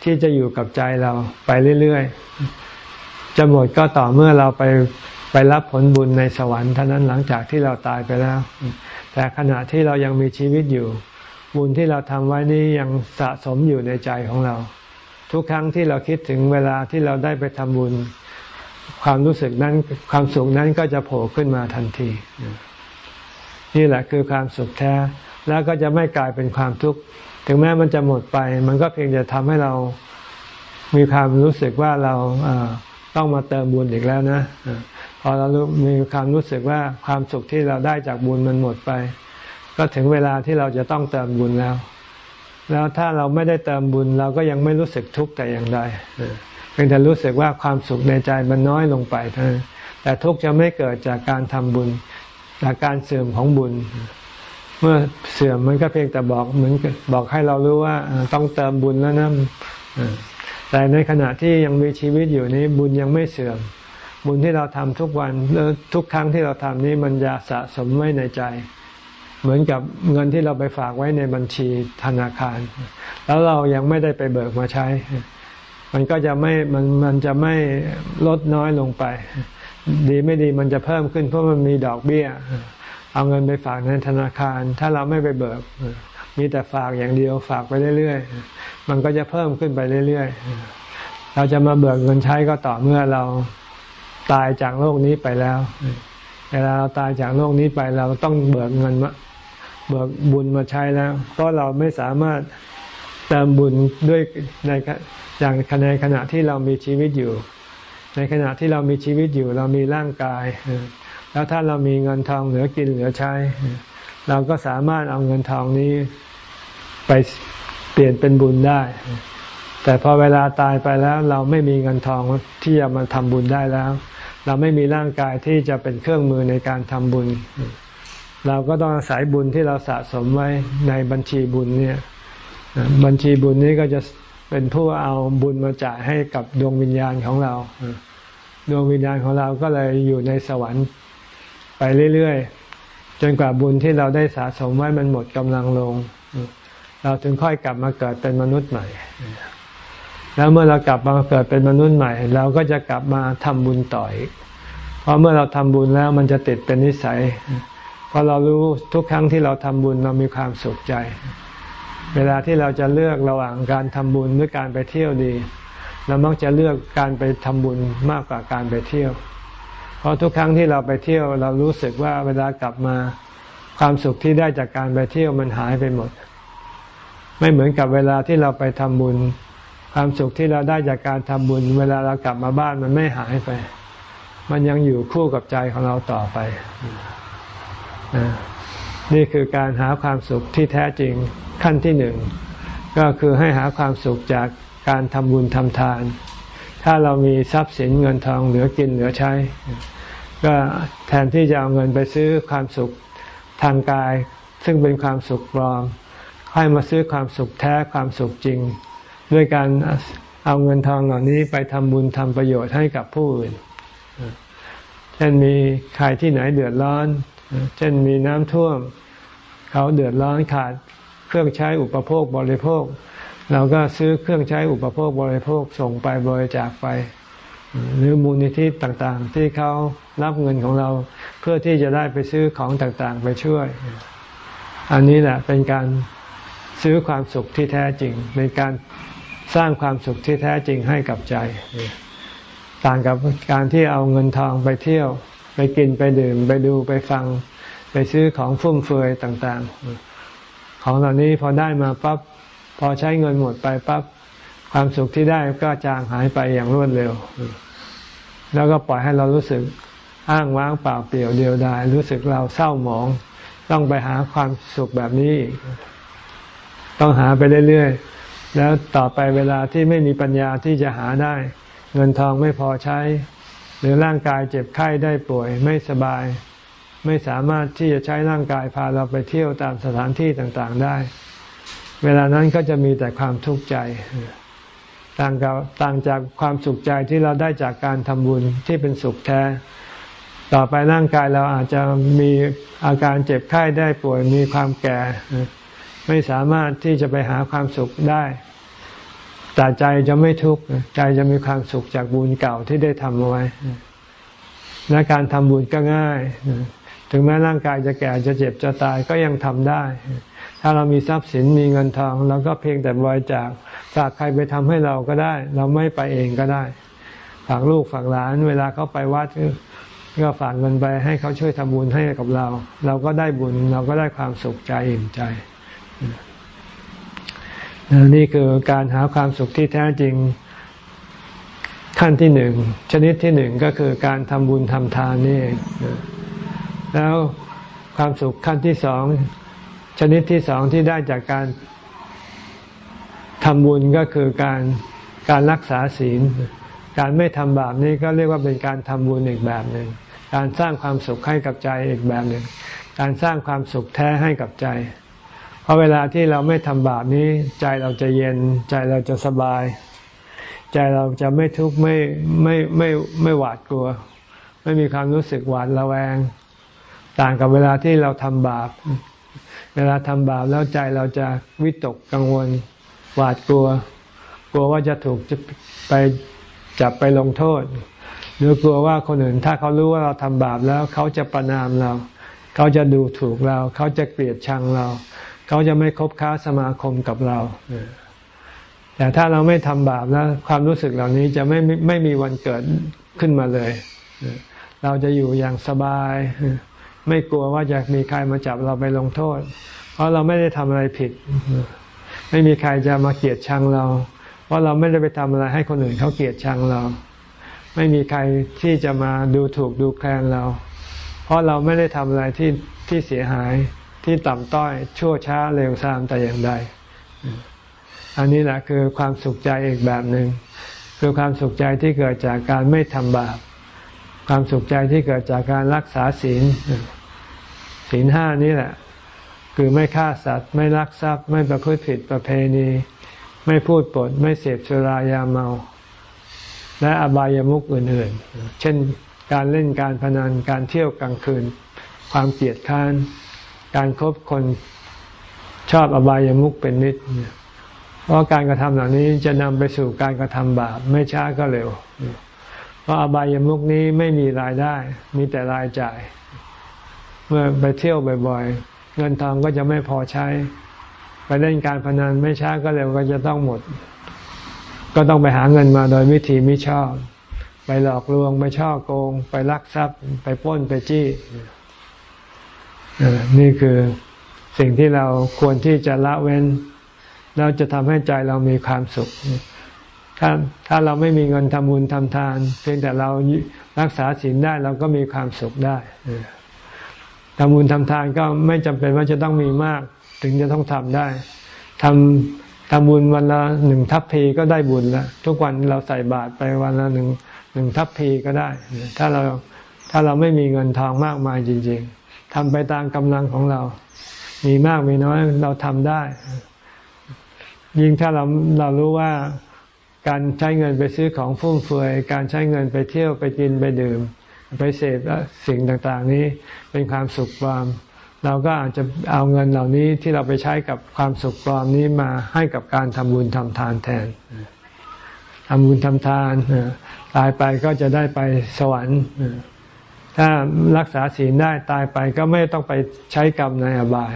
ที่จะอยู่กับใจเราไปเรื่อยๆ จะหมดก็ต่อเมื่อเราไปไปรับผลบุญในสวรรค์เท่านั้นหลังจากที่เราตายไปแล้ว แต่ขณะที่เรายังมีชีวิตอยู่ บุญที่เราทำไว้นี้ยังสะสมอยู่ในใจของเรา ทุกครั้งที่เราคิดถึงเวลาที่เราได้ไปทำบุญ ความรู้สึกนั้นความสุขนั้นก็จะโผล่ขึ้นมาทันที นี่แหละคือความสุขแท้ แล้วก็จะไม่กลายเป็นความทุกข์ถึงแม้มันจะหมดไป มันก็เพียงจะทำให้เรามีความรู้สึกว่าเราต้องมาเติมบุญอีกแล้วนะพอเรามีความรู้สึกว่าความสุขที่เราได้จากบุญมันหมดไป ก็ถึงเวลาที่เราจะต้องเติมบุญแล้ว แล้วถ้าเราไม่ได้เติมบุญเราก็ยังไม่รู้สึกทุกข์แต่อย่างใดเพียงแต่รู้สึกว่าความสุขในใจมันน้อยลงไปเท่านั้นแต่ทุกข์จะไม่เกิดจากการทำบุญ จากการเสื่อมของบุญ เมื่อเสื่อมมันก็เพียงแต่บอกเหมือนบอกให้เรารู้ว่าต้องเติมบุญแล้วนะแต่ในขณะที่ยังมีชีวิตอยู่นี้บุญยังไม่เสื่อม บุญที่เราทำทุกวันทุกครั้งที่เราทำนี้มันจะสะสมไว้ในใจ เหมือนกับเงินที่เราไปฝากไว้ในบัญชีธนาคาร แล้วเรายังไม่ได้ไปเบิกมาใช้ มันก็จะไม่มันมันจะไม่ลดน้อยลงไป ดีไม่ดีมันจะเพิ่มขึ้นเพราะมันมีดอกเบี้ย เอาเงินไปฝากในธนาคาร ถ้าเราไม่ไปเบิก มีแต่ฝากอย่างเดียวฝากไปเรื่อยๆ มันก็จะเพิ่มขึ้นไปเรื่อยๆ เราจะมาเบิกเงินใช้ก็ต่อเมื่อเราตายจากโลกนี้ไปแล้วเวลาเราตายจากโลกนี้ไปเราต้องเบิกเงินมา เบิกบุญมาใช้แล้ว เพราะเราไม่สามารถเติมบุญด้วยในอย่างในขณะที่เรามีชีวิตอยู่ ในขณะที่เรามีชีวิตอยู่ เรามีร่างกาย แล้วถ้าเรามีเงินทองเหลือกินเหลือใช้ เราก็สามารถเอาเงินทองนี้ไปเปลี่ยนเป็นบุญได้ แต่พอเวลาตายไปแล้ว เราไม่มีเงินทองที่จะมาทำบุญได้แล้ว เราไม่มีร่างกายที่จะเป็นเครื่องมือในการทำบุญ เราก็ต้องอาศัยบุญที่เราสะสมไว้ในบัญชีบุญเนี่ยบัญชีบุญนี้ก็จะเป็นผู้เอาบุญมาจ่ายให้กับดวงวิญญาณของเรา ดวงวิญญาณของเราก็เลยอยู่ในสวรรค์ไปเรื่อยๆ จนกว่าบุญที่เราได้สะสมไว้มันหมดกำลังลง เราถึงค่อยกลับมาเกิดเป็นมนุษย์ใหม่ แล้วเมื่อเรากลับมาเกิดเป็นมนุษย์ใหม่ เราก็จะกลับมาทำบุญต่ออีก เพราะเมื่อเราทำบุญแล้วมันจะติดเป็นนิสัย เพราะเรารู้ทุกครั้งที่เราทำบุญเรามีความสุขใจ เวลาที่เราจะเลือกระหว่างการทำบุญหรือการไปเที่ยวดี เรามักจะเลือกการไปทำบุญมากกว่าการไปเที่ยว เพราะทุกครั้งที่เราไปเที่ยว เรารู้สึกว่าเวลากลับมาความสุขที่ได้จากการไปเที่ยวมันหายไปหมด ไม่เหมือนกับเวลาที่เราไปทำบุญ ความสุขที่เราได้จากการทำบุญ เวลาเรากลับมาบ้านมันไม่หายไป มันยังอยู่คู่กับใจของเราต่อไป นี่คือการหาความสุขที่แท้จริงขั้นที่หนึ่ง ก็คือให้หาความสุขจากการทำบุญทำทาน ถ้าเรามีทรัพย์สินเงินทองเหลือกินเหลือใช้ ก็แทนที่จะเอาเงินไปซื้อความสุขทางกาย ซึ่งเป็นความสุขปลอม ให้มาซื้อความสุขแท้ความสุขจริง ด้วยการเอาเงินทองเหล่านี้ไปทำบุญทำประโยชน์ให้กับผู้อื่นเช่นมีใครที่ไหนเดือดร้อน เช่นมีน้ำท่วม เขาเดือดร้อนขาดเครื่องใช้อุปโภคบริโภค เราก็ซื้อเครื่องใช้อุปโภคบริโภคส่งไปบริจาคไป หรือมูลนิธิต่างๆ ที่เขารับเงินของเราเพื่อที่จะได้ไปซื้อของต่างๆ ไปช่วย อันนี้แหละเป็นการซื้อความสุขที่แท้จริงเป็นการสร้างความสุขที่แท้จริงให้กับใจ ต่างกับการที่เอาเงินทองไปเที่ยว ไปกินไปดื่มไปดูไปฟัง ไปซื้อของฟุ่มเฟือยต่างๆ ของเหล่านี้พอได้มาปั๊บพอใช้เงินหมดไปปั๊บความสุขที่ได้ก็จางหายไปอย่างรวดเร็ว แล้วก็ปล่อยให้เรารู้สึกอ้างว้างเปล่าเปลี่ยวเดียวดายรู้สึกเราเศร้าหมอง ต้องไปหาความสุขแบบนี้ ต้องหาไปเรื่อยๆแล้วต่อไปเวลาที่ไม่มีปัญญาที่จะหาได้ เงินทองไม่พอใช้ หรือร่างกายเจ็บไข้ได้ป่วยไม่สบาย ไม่สามารถที่จะใช้ร่างกายพาเราไปเที่ยวตามสถานที่ต่างๆได้ เวลานั้นก็จะมีแต่ความทุกข์ใจต่างกับต่างจากความสุขใจที่เราได้จากการทำบุญที่เป็นสุขแท้ ต่อไปร่างกายเราอาจจะมีอาการเจ็บไข้ได้ป่วยมีความแก่ ไม่สามารถที่จะไปหาความสุขได้ แต่ใจจะไม่ทุกข์ใจจะมีความสุขจากบุญเก่าที่ได้ทำเอาไว้ และการทำบุญก็ง่าย ถึงแม้ร่างกายจะแก่จะเจ็บจะตายก็ยังทำได้ ถ้าเรามีทรัพย์สินมีเงินทองเราก็เพียงแต่บริจาคฝากใครไปทำให้เราก็ได้ เราไม่ไปเองก็ได้ ฝากลูกฝากหลาน เวลาเขาไปวัดก็ฝากเงินไปให้เขาช่วยทำบุญให้กับเรา เราก็ได้บุญเราก็ได้ความสุขใจอิ่มใจ นี่คือการหาความสุขที่แท้จริงขั้นที่หนึ่งชนิดที่หนึ่งก็คือการทำบุญทำทานนี่แล้วความสุขขั้นที่สองชนิดที่สองที่ได้จากการทำบุญก็คือการการรักษาศีล การไม่ทำบาปนี่ก็เรียกว่าเป็นการทำบุญอีกแบบหนึ่งการสร้างความสุขให้กับใจอีกแบบหนึ่งการสร้างความสุขแท้ให้กับใจ ราะเวลาที่เราไม่ทำบาปนี้ ใจเราจะเย็น ใจเราจะสบาย ใจเราจะไม่ทุกข์ไม่ไม่ไม่ไม่หวาดกลัว ไม่มีความรู้สึกหวาดระแวง ต่างกับเวลาที่เราทำบาป เวลาทำบาปแล้วใจเราจะวิตกกังวล หวาดกลัว กลัวว่าจะถูกไปจับไปลงโทษ หรือกลัวว่าคนอื่นถ้าเขารู้ว่าเราทำบาปแล้วเขาจะประนามเรา เขาจะดูถูกเรา เขาจะเกลียดชังเรา เขาจะไม่คบค้าสมาคมกับเราแต่ถ้าเราไม่ทำบาปแล้ว ความรู้สึกเหล่านี้จะไม่ไม่มีวันเกิดขึ้นมาเลย เราจะอยู่อย่างสบาย ไม่กลัวว่าจะมีใครมาจับเราไปลงโทษ เพราะเราไม่ได้ทำอะไรผิด ไม่มีใครจะมาเกลียดชังเรา เพราะเราไม่ได้ไปทำอะไรให้คนอื่นเขาเกลียดชังเรา ไม่มีใครที่จะมาดูถูกดูแคลนเรา เพราะเราไม่ได้ทำอะไรที่ที่เสียหาย ที่ต่ำต้อยชั่วช้าเร็วซามแต่อย่างใด อันนี้แหละคือความสุขใจอีกแบบหนึ่งคือความสุขใจที่เกิดจากการไม่ทำบาปความสุขใจที่เกิดจากการรักษาศีลศีลห้านี้แหละ คือไม่ฆ่าสัตว์ ไม่ลักทรัพย์ ไม่ประพฤติผิดประเพณี ไม่พูดปด ไม่เสพสุรายาเมา และอบายามุขอื่นๆ เช่นการเล่นการพนันการเที่ยวกลางคืน ความเกลียดค้าน การครบคนชอบอบายามุขเป็นนิด เพราะการกระทำเหล่านี้จะนำไปสู่การกระทำบาปไม่ช้าก็เร็ว เพราะอบายามุกนี้ไม่มีรายได้ มีแต่รายจ่าย เมื่อไปเที่ยวบ่อยๆ เงินทองก็จะไม่พอใช้ ไปเล่นการพนันไม่ช้าก็เร็วก็จะต้องหมด ก็ต้องไปหาเงินมาโดยวิธีไมิชอบ ไปหลอกลวงไปช่อโกง ไปลักทรัพย์ ไปป้นไปจี้ นี่คือสิ่งที่เราควรที่จะละเว้น แล้วจะทำให้ใจเรามีความสุข ถ้าถ้าเราไม่มีเงินทำบุญทำทาน เพียงแต่เรารักษาศีลได้เราก็มีความสุขได้ทำบุญทำทานก็ไม่จำเป็นว่าจะต้องมีมาก ถึงจะต้องทำได้ทำทำบุญวันละหนึ่งทัพพีก็ได้บุญล้วทุกวันเราใส่บาตรไปวันละหนึ่งหนึ่งทัพพีก็ได้ ถ้าเราถ้าเราไม่มีเงินทองมากมายจริง ๆ ทำไปตามกำลังของเรา มีมากมีน้อยเราทำได้ ยิ่งถ้าเราเรารู้ว่าการใช้เงินไปซื้อของฟุ่มเฟือย การใช้เงินไปเที่ยวไปกินไปดื่ม ไปเสพสิ่งต่างๆ นี้เป็นความสุขความเราก็อาจจะเอาเงินเหล่านี้ที่เราไปใช้กับความสุขปลอมนี้มาให้กับการทำบุญทำทานแทนทำบุญทำทานตายไปก็จะได้ไปสวรรค์ ถ้ารักษาศีลได้ตายไปก็ไม่ต้องไปใช้กรรมในอบาย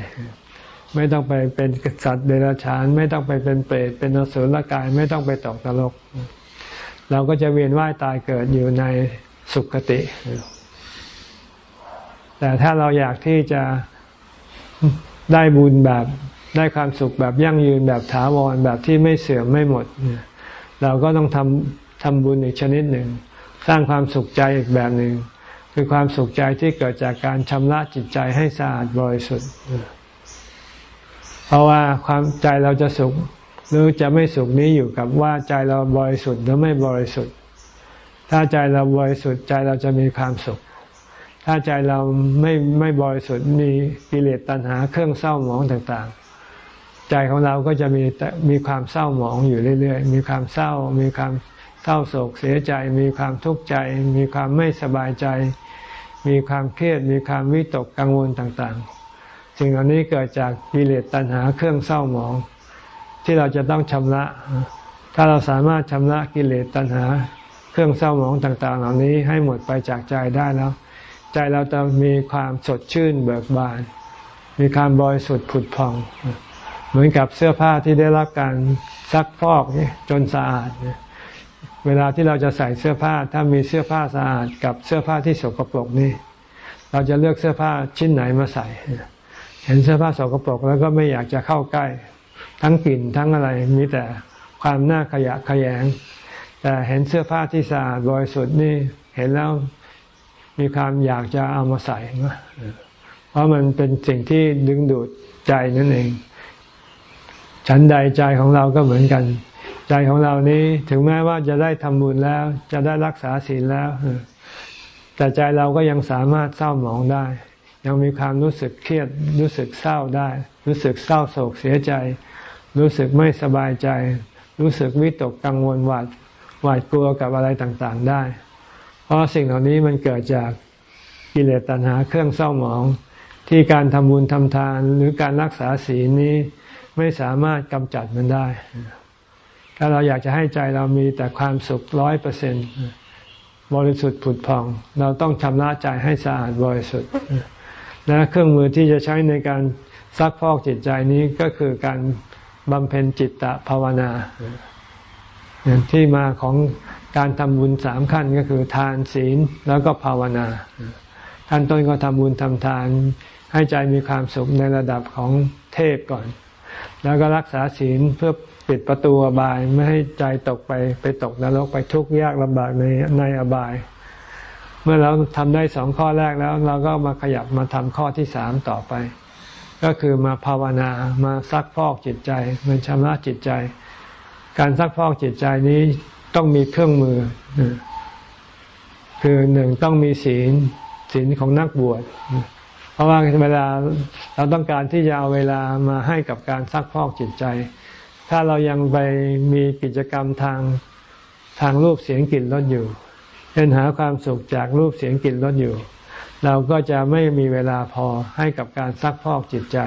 ไม่ต้องไปเป็นสัตว์เดรัจฉาน ไม่ต้องไปเป็นเปรตเป็นนสุลกาย ไม่ต้องไปตกนรก เราก็จะเวียนว่ายตายเกิดอยู่ในสุขติ แต่ถ้าเราอยากที่จะได้บุญแบบได้ความสุขแบบยั่งยืนแบบถาวรแบบที่ไม่เสื่อมไม่หมด เราก็ต้องทำทำบุญอีกชนิดหนึ่ง สร้างความสุขใจอีกแบบหนึ่ง คือความสุขใจที่เกิดจากการชำระจิตใจให้สะอาดบริสุทธิ์ เพราะว่าความใจเราจะสุขหรือจะไม่สุขนี้อยู่กับว่าใจเราบริสุทธิ์หรือไม่บริสุทธิ์ ถ้าใจเราบริสุทธิ์ใจเราจะมีความสุข ถ้าใจเราไม่ไม่บริสุทธิ์มีกิเลสตัณหาเครื่องเศร้าหมองต่างๆ ใจของเราก็จะมีมีความเศร้าหมองอยู่เรื่อยๆ มีความเศร้า มีความเศร้าโศกเสียใจ มีความทุกข์ใจ มีความไม่สบายใจ มีความเครียด มีความวิตกกังวลต่างๆ สิ่งเหล่านี้เกิดจากกิเลสตัณหาเครื่องเศร้าหมอง ที่เราจะต้องชำระ ถ้าเราสามารถชำระกิเลสตัณหา เครื่องเศร้าหมองต่าง ๆ เหล่านี้ให้หมดไปจากใจได้แล้ว ใจเราจะมีความสดชื่นเบิกบาน มีความบริสุทธิ์ผุดพอง เหมือนกับเสื้อผ้าที่ได้รับการซักฟอกจนสะอาดเเวลาที่เราจะใส่เสื้อผ้าถ้ามีเสื้อผ้าสะอาดกับเสื้อผ้าที่สกปรกนี่ เราจะเลือกเสื้อผ้าชิ้นไหนมาใส่ เห็นเสื้อผ้าสกปรกแล้วก็ไม่อยากจะเข้าใกล้ ทั้งกลิ่นทั้งอะไรมีแต่ความน่าขยะขยง แต่เห็นเสื้อผ้าที่สะอาดบริสุทธิ์นี่เห็นแล้วมีความอยากจะเอามาใส่เพราะมันเป็นสิ่งที่ดึงดูดใจนั่นเอง ฉันใดใจของเราก็เหมือนกัน ใจของเรานี้ถึงแม้ว่าจะได้ทำบุญแล้ว จะได้รักษาศีลแล้ว แต่ใจเราก็ยังสามารถเศร้าหมองได้ ยังมีความรู้สึกเครียดรู้สึกเศร้าได้ รู้สึกเศร้าโศกเสียใจ รู้สึกไม่สบายใจ รู้สึกวิตกกังวลหวาดหวาดกลัวกับอะไรต่างๆได้ เพราะสิ่งเหล่านี้มันเกิดจากกิเลสตัณหาเครื่องเศร้าหมอง ที่การทำบุญทำทานหรือการรักษาศีลนี้ไม่สามารถกำจัดมันได้ ถ้าเราอยากจะให้ใจเรามีแต่ความสุขร้อยเปอร์เซ็นบริสุทธิ์ผุดพอง เราต้องชำระใจให้สะอาดบริสุทธิ์และเครื่องมือที่จะใช้ในการซักพอกจิตใจนี้ก็คือการบำเพ็ญจิตตภาวนาที่มาของการทำบุญสามขั้นก็คือทานศีลแล้วก็ภาวนาขั้นต้นก็ทำบุญทำทาน ให้ใจมีความสุขในระดับของเทพก่อน แล้วก็รักษาศีลเพื่อ ปิดประตูอบายไม่ให้ใจตกไปไปตกนรกไปทุกข์ยากลำบากในในอบาย เมื่อเราทำได้สองข้อแรกแล้ว เราก็มาขยับมาทำข้อที่สามต่อไป ก็คือมาภาวนามาซักพอกจิตใจมันชำระจิตใจ การซักพอกจิตใจนี้ต้องมีเครื่องมือ คือหนึ่งต้องมีศีลศีลของนักบวชเพราะว่าเวลาเราต้องการที่จะเอาเวลามาให้กับการซักพอกจิตใจ ถ้าเรายังไปมีกิจกรรมทางทางรูปเสียงกลิ่นรสอยู่เช่นหาความสุขจากรูปเสียงกลิ่นรสอยู่ เราก็จะไม่มีเวลาพอให้กับการซักพอกจิตใจ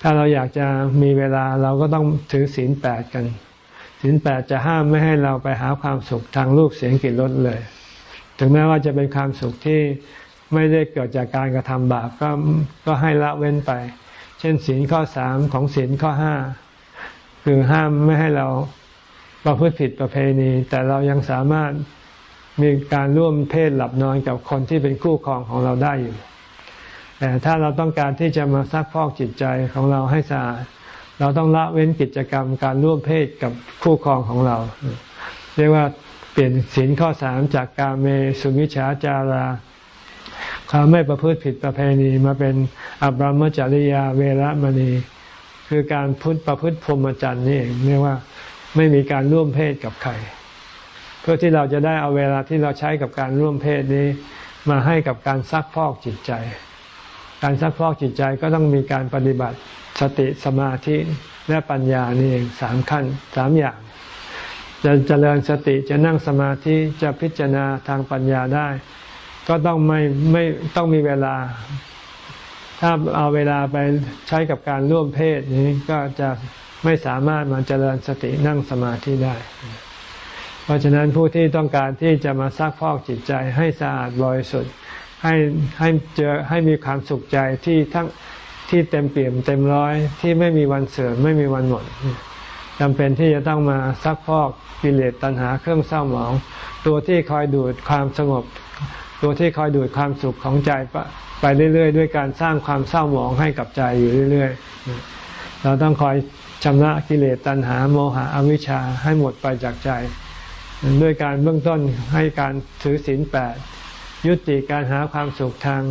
ถ้าเราอยากจะมีเวลาเราก็ต้องถือศีลแปดกันศีลแปดจะห้ามไม่ให้เราไปหาความสุขทางรูปเสียงกลิ่นรสเลย ถึงแม้ว่าจะเป็นความสุขที่ไม่ได้เกิดจากการกระทำบาปก็ก็ให้ละเว้นไป เช่นศีลข้อสามของศีลข้อห้า คือห้ามไม่ให้เราประพฤติผิดประเพณี แต่เรายังสามารถมีการร่วมเพศหลับนอนกับคนที่เป็นคู่ครองของเราได้อยู่ แต่ถ้าเราต้องการที่จะมาซักพอกจิตใจของเราให้สะอาดเราต้องละเว้นกิจกรรมการร่วมเพศกับคู่ครองของเรา เรียกว่าเปลี่ยนศีลข้อสามจากการเมสุมิชาจาราความไม่ประพฤติผิดประเพณีมาเป็นอบรมจริยาเวรมณี คือการพุทธประพฤติพรหมจรรย์นี่เองเรียกว่าไม่มีการร่วมเพศกับใคร เพื่อที่เราจะได้เอาเวลาที่เราใช้กับการร่วมเพศนี้ มาให้กับการซักพอกจิตใจ การซักพอกจิตใจก็ต้องมีการปฏิบัติสติสมาธิและปัญญานี่เองสามขั้นสามอย่าง จะเจริญสติจะนั่งสมาธิจะพิจารณาทางปัญญาได้ ก็ต้องไม่ไม่ต้องมีเวลา ถ้าเอาเวลาไปใช้กับการร่วมเพศนี้ก็จะไม่สามารถมาเจริญสตินั่งสมาธิได้ เพราะฉะนั้นผู้ที่ต้องการที่จะมาซักพอกจิตใจให้สะอาดบริสุทธิ์ให้ให้เจอให้มีความสุขใจที่ทั้งที่เต็มเปี่ยมเต็มร้อยที่ไม่มีวันเสื่อมไม่มีวันหมดจำเป็นที่จะต้องมาซักพอกกิเลสตัณหาเครื่องเศร้าหมอง ตัวที่คอยดูดความสงบ ตัวที่คอยดูดความสุขของใจไปเรื่อย ๆ ด้วยการสร้างความเศร้าหมองให้กับใจอยู่เรื่อย ๆ เราต้องคอยชำระกิเลสตัณหาโมหะอวิชชาให้หมดไปจากใจ ด้วยการเบื้องต้นให้การถือศีลแปดยุติการหาความสุขทาง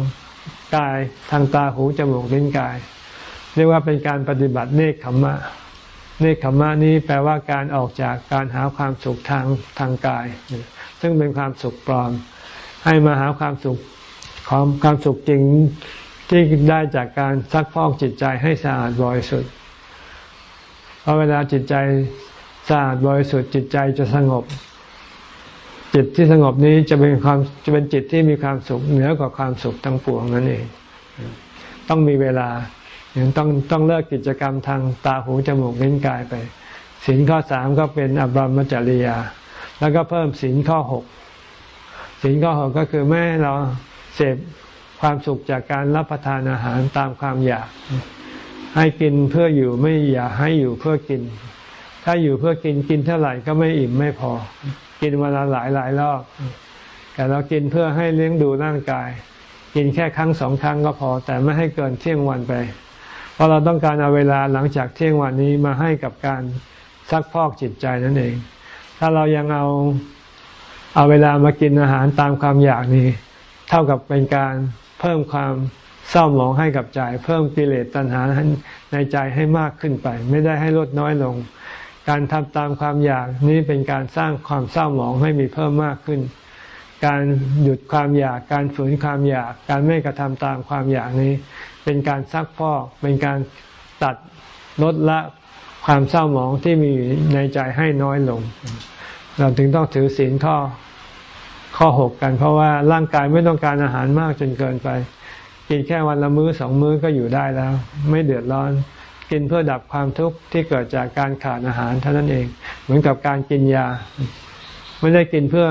กายทางตาหูจมูกลิ้นกาย เรียกว่าเป็นการปฏิบัติเนคขมมะ เนคขมมะนี้แปลว่าการออกจากการหาความสุขทางทางกาย ซึ่งเป็นความสุขปลอม ให้มาหาความสุขของความสุขจริงที่ได้จากการซักพอกจิตใจให้สะอาดบริสุทธิ์เพราะเวลาจิตใจสะอาดบริสุทธิ์จิตใจจะสงบ จิตที่สงบนี้จะเป็นความจะเป็นจิตที่มีความสุขเหนือกว่าความสุขทั้งปวงนั่นเอง ต้องมีเวลาย่างต้องต้องเลิกกิจกรรมทางตาหูจมูกลิ้นกายไปศีลข้อสามก็เป็นอบรมจริยา แล้วก็เพิ่มศีลข้อหก ศีลข้อหกก็คือไม่ให้เราเสพความสุขจากการรับประทานอาหารตามความอยาก ให้กินเพื่ออยู่ไม่อยากให้อยู่เพื่อกิน ถ้าอยู่เพื่อกินกินเท่าไหร่ก็ไม่อิ่มไม่พอ กินวันละหลายหลายรอบแต่เรากินเพื่อให้เลี้ยงดูร่างกาย กินแค่ครั้งสองครั้งก็พอ แต่ไม่ให้เกินเที่ยงวันไป เพราะเราต้องการเอาเวลาหลังจากเที่ยงวันนี้มาให้กับการซักพอกจิตใจนั่นเอง ถ้าเรายังเอา เอาเวลามากินอาหารตามความอยากนี้ เท่ากับเป็นการเพิ่มความเศร้าหมองให้กับใจ เพิ่มกิเลสตัณหาในใจให้มากขึ้นไป ไม่ได้ให้ลดน้อยลง การทำตามความอยากนี้เป็นการสร้างความเศร้าหมองให้มีเพิ่มมากขึ้น การหยุดความอยากการฝืนความอยาก การไม่กระทำตามความอยากนี้ เป็นการซักพอกเป็นการตัดลดละความเศร้าหมองที่มีในใจให้น้อยลง เราถึงต้องถือศีลข้อข้อหกกัน เพราะว่าร่างกายไม่ต้องการอาหารมากจนเกินไป กินแค่วันละมื้อสองมื้อก็อยู่ได้แล้ว ไม่เดือดร้อน กินเพื่อดับความทุกข์ที่เกิดจากการขาดอาหารเท่านั้นเอง เหมือนกับการกินยา ไม่ได้กินเพื่อ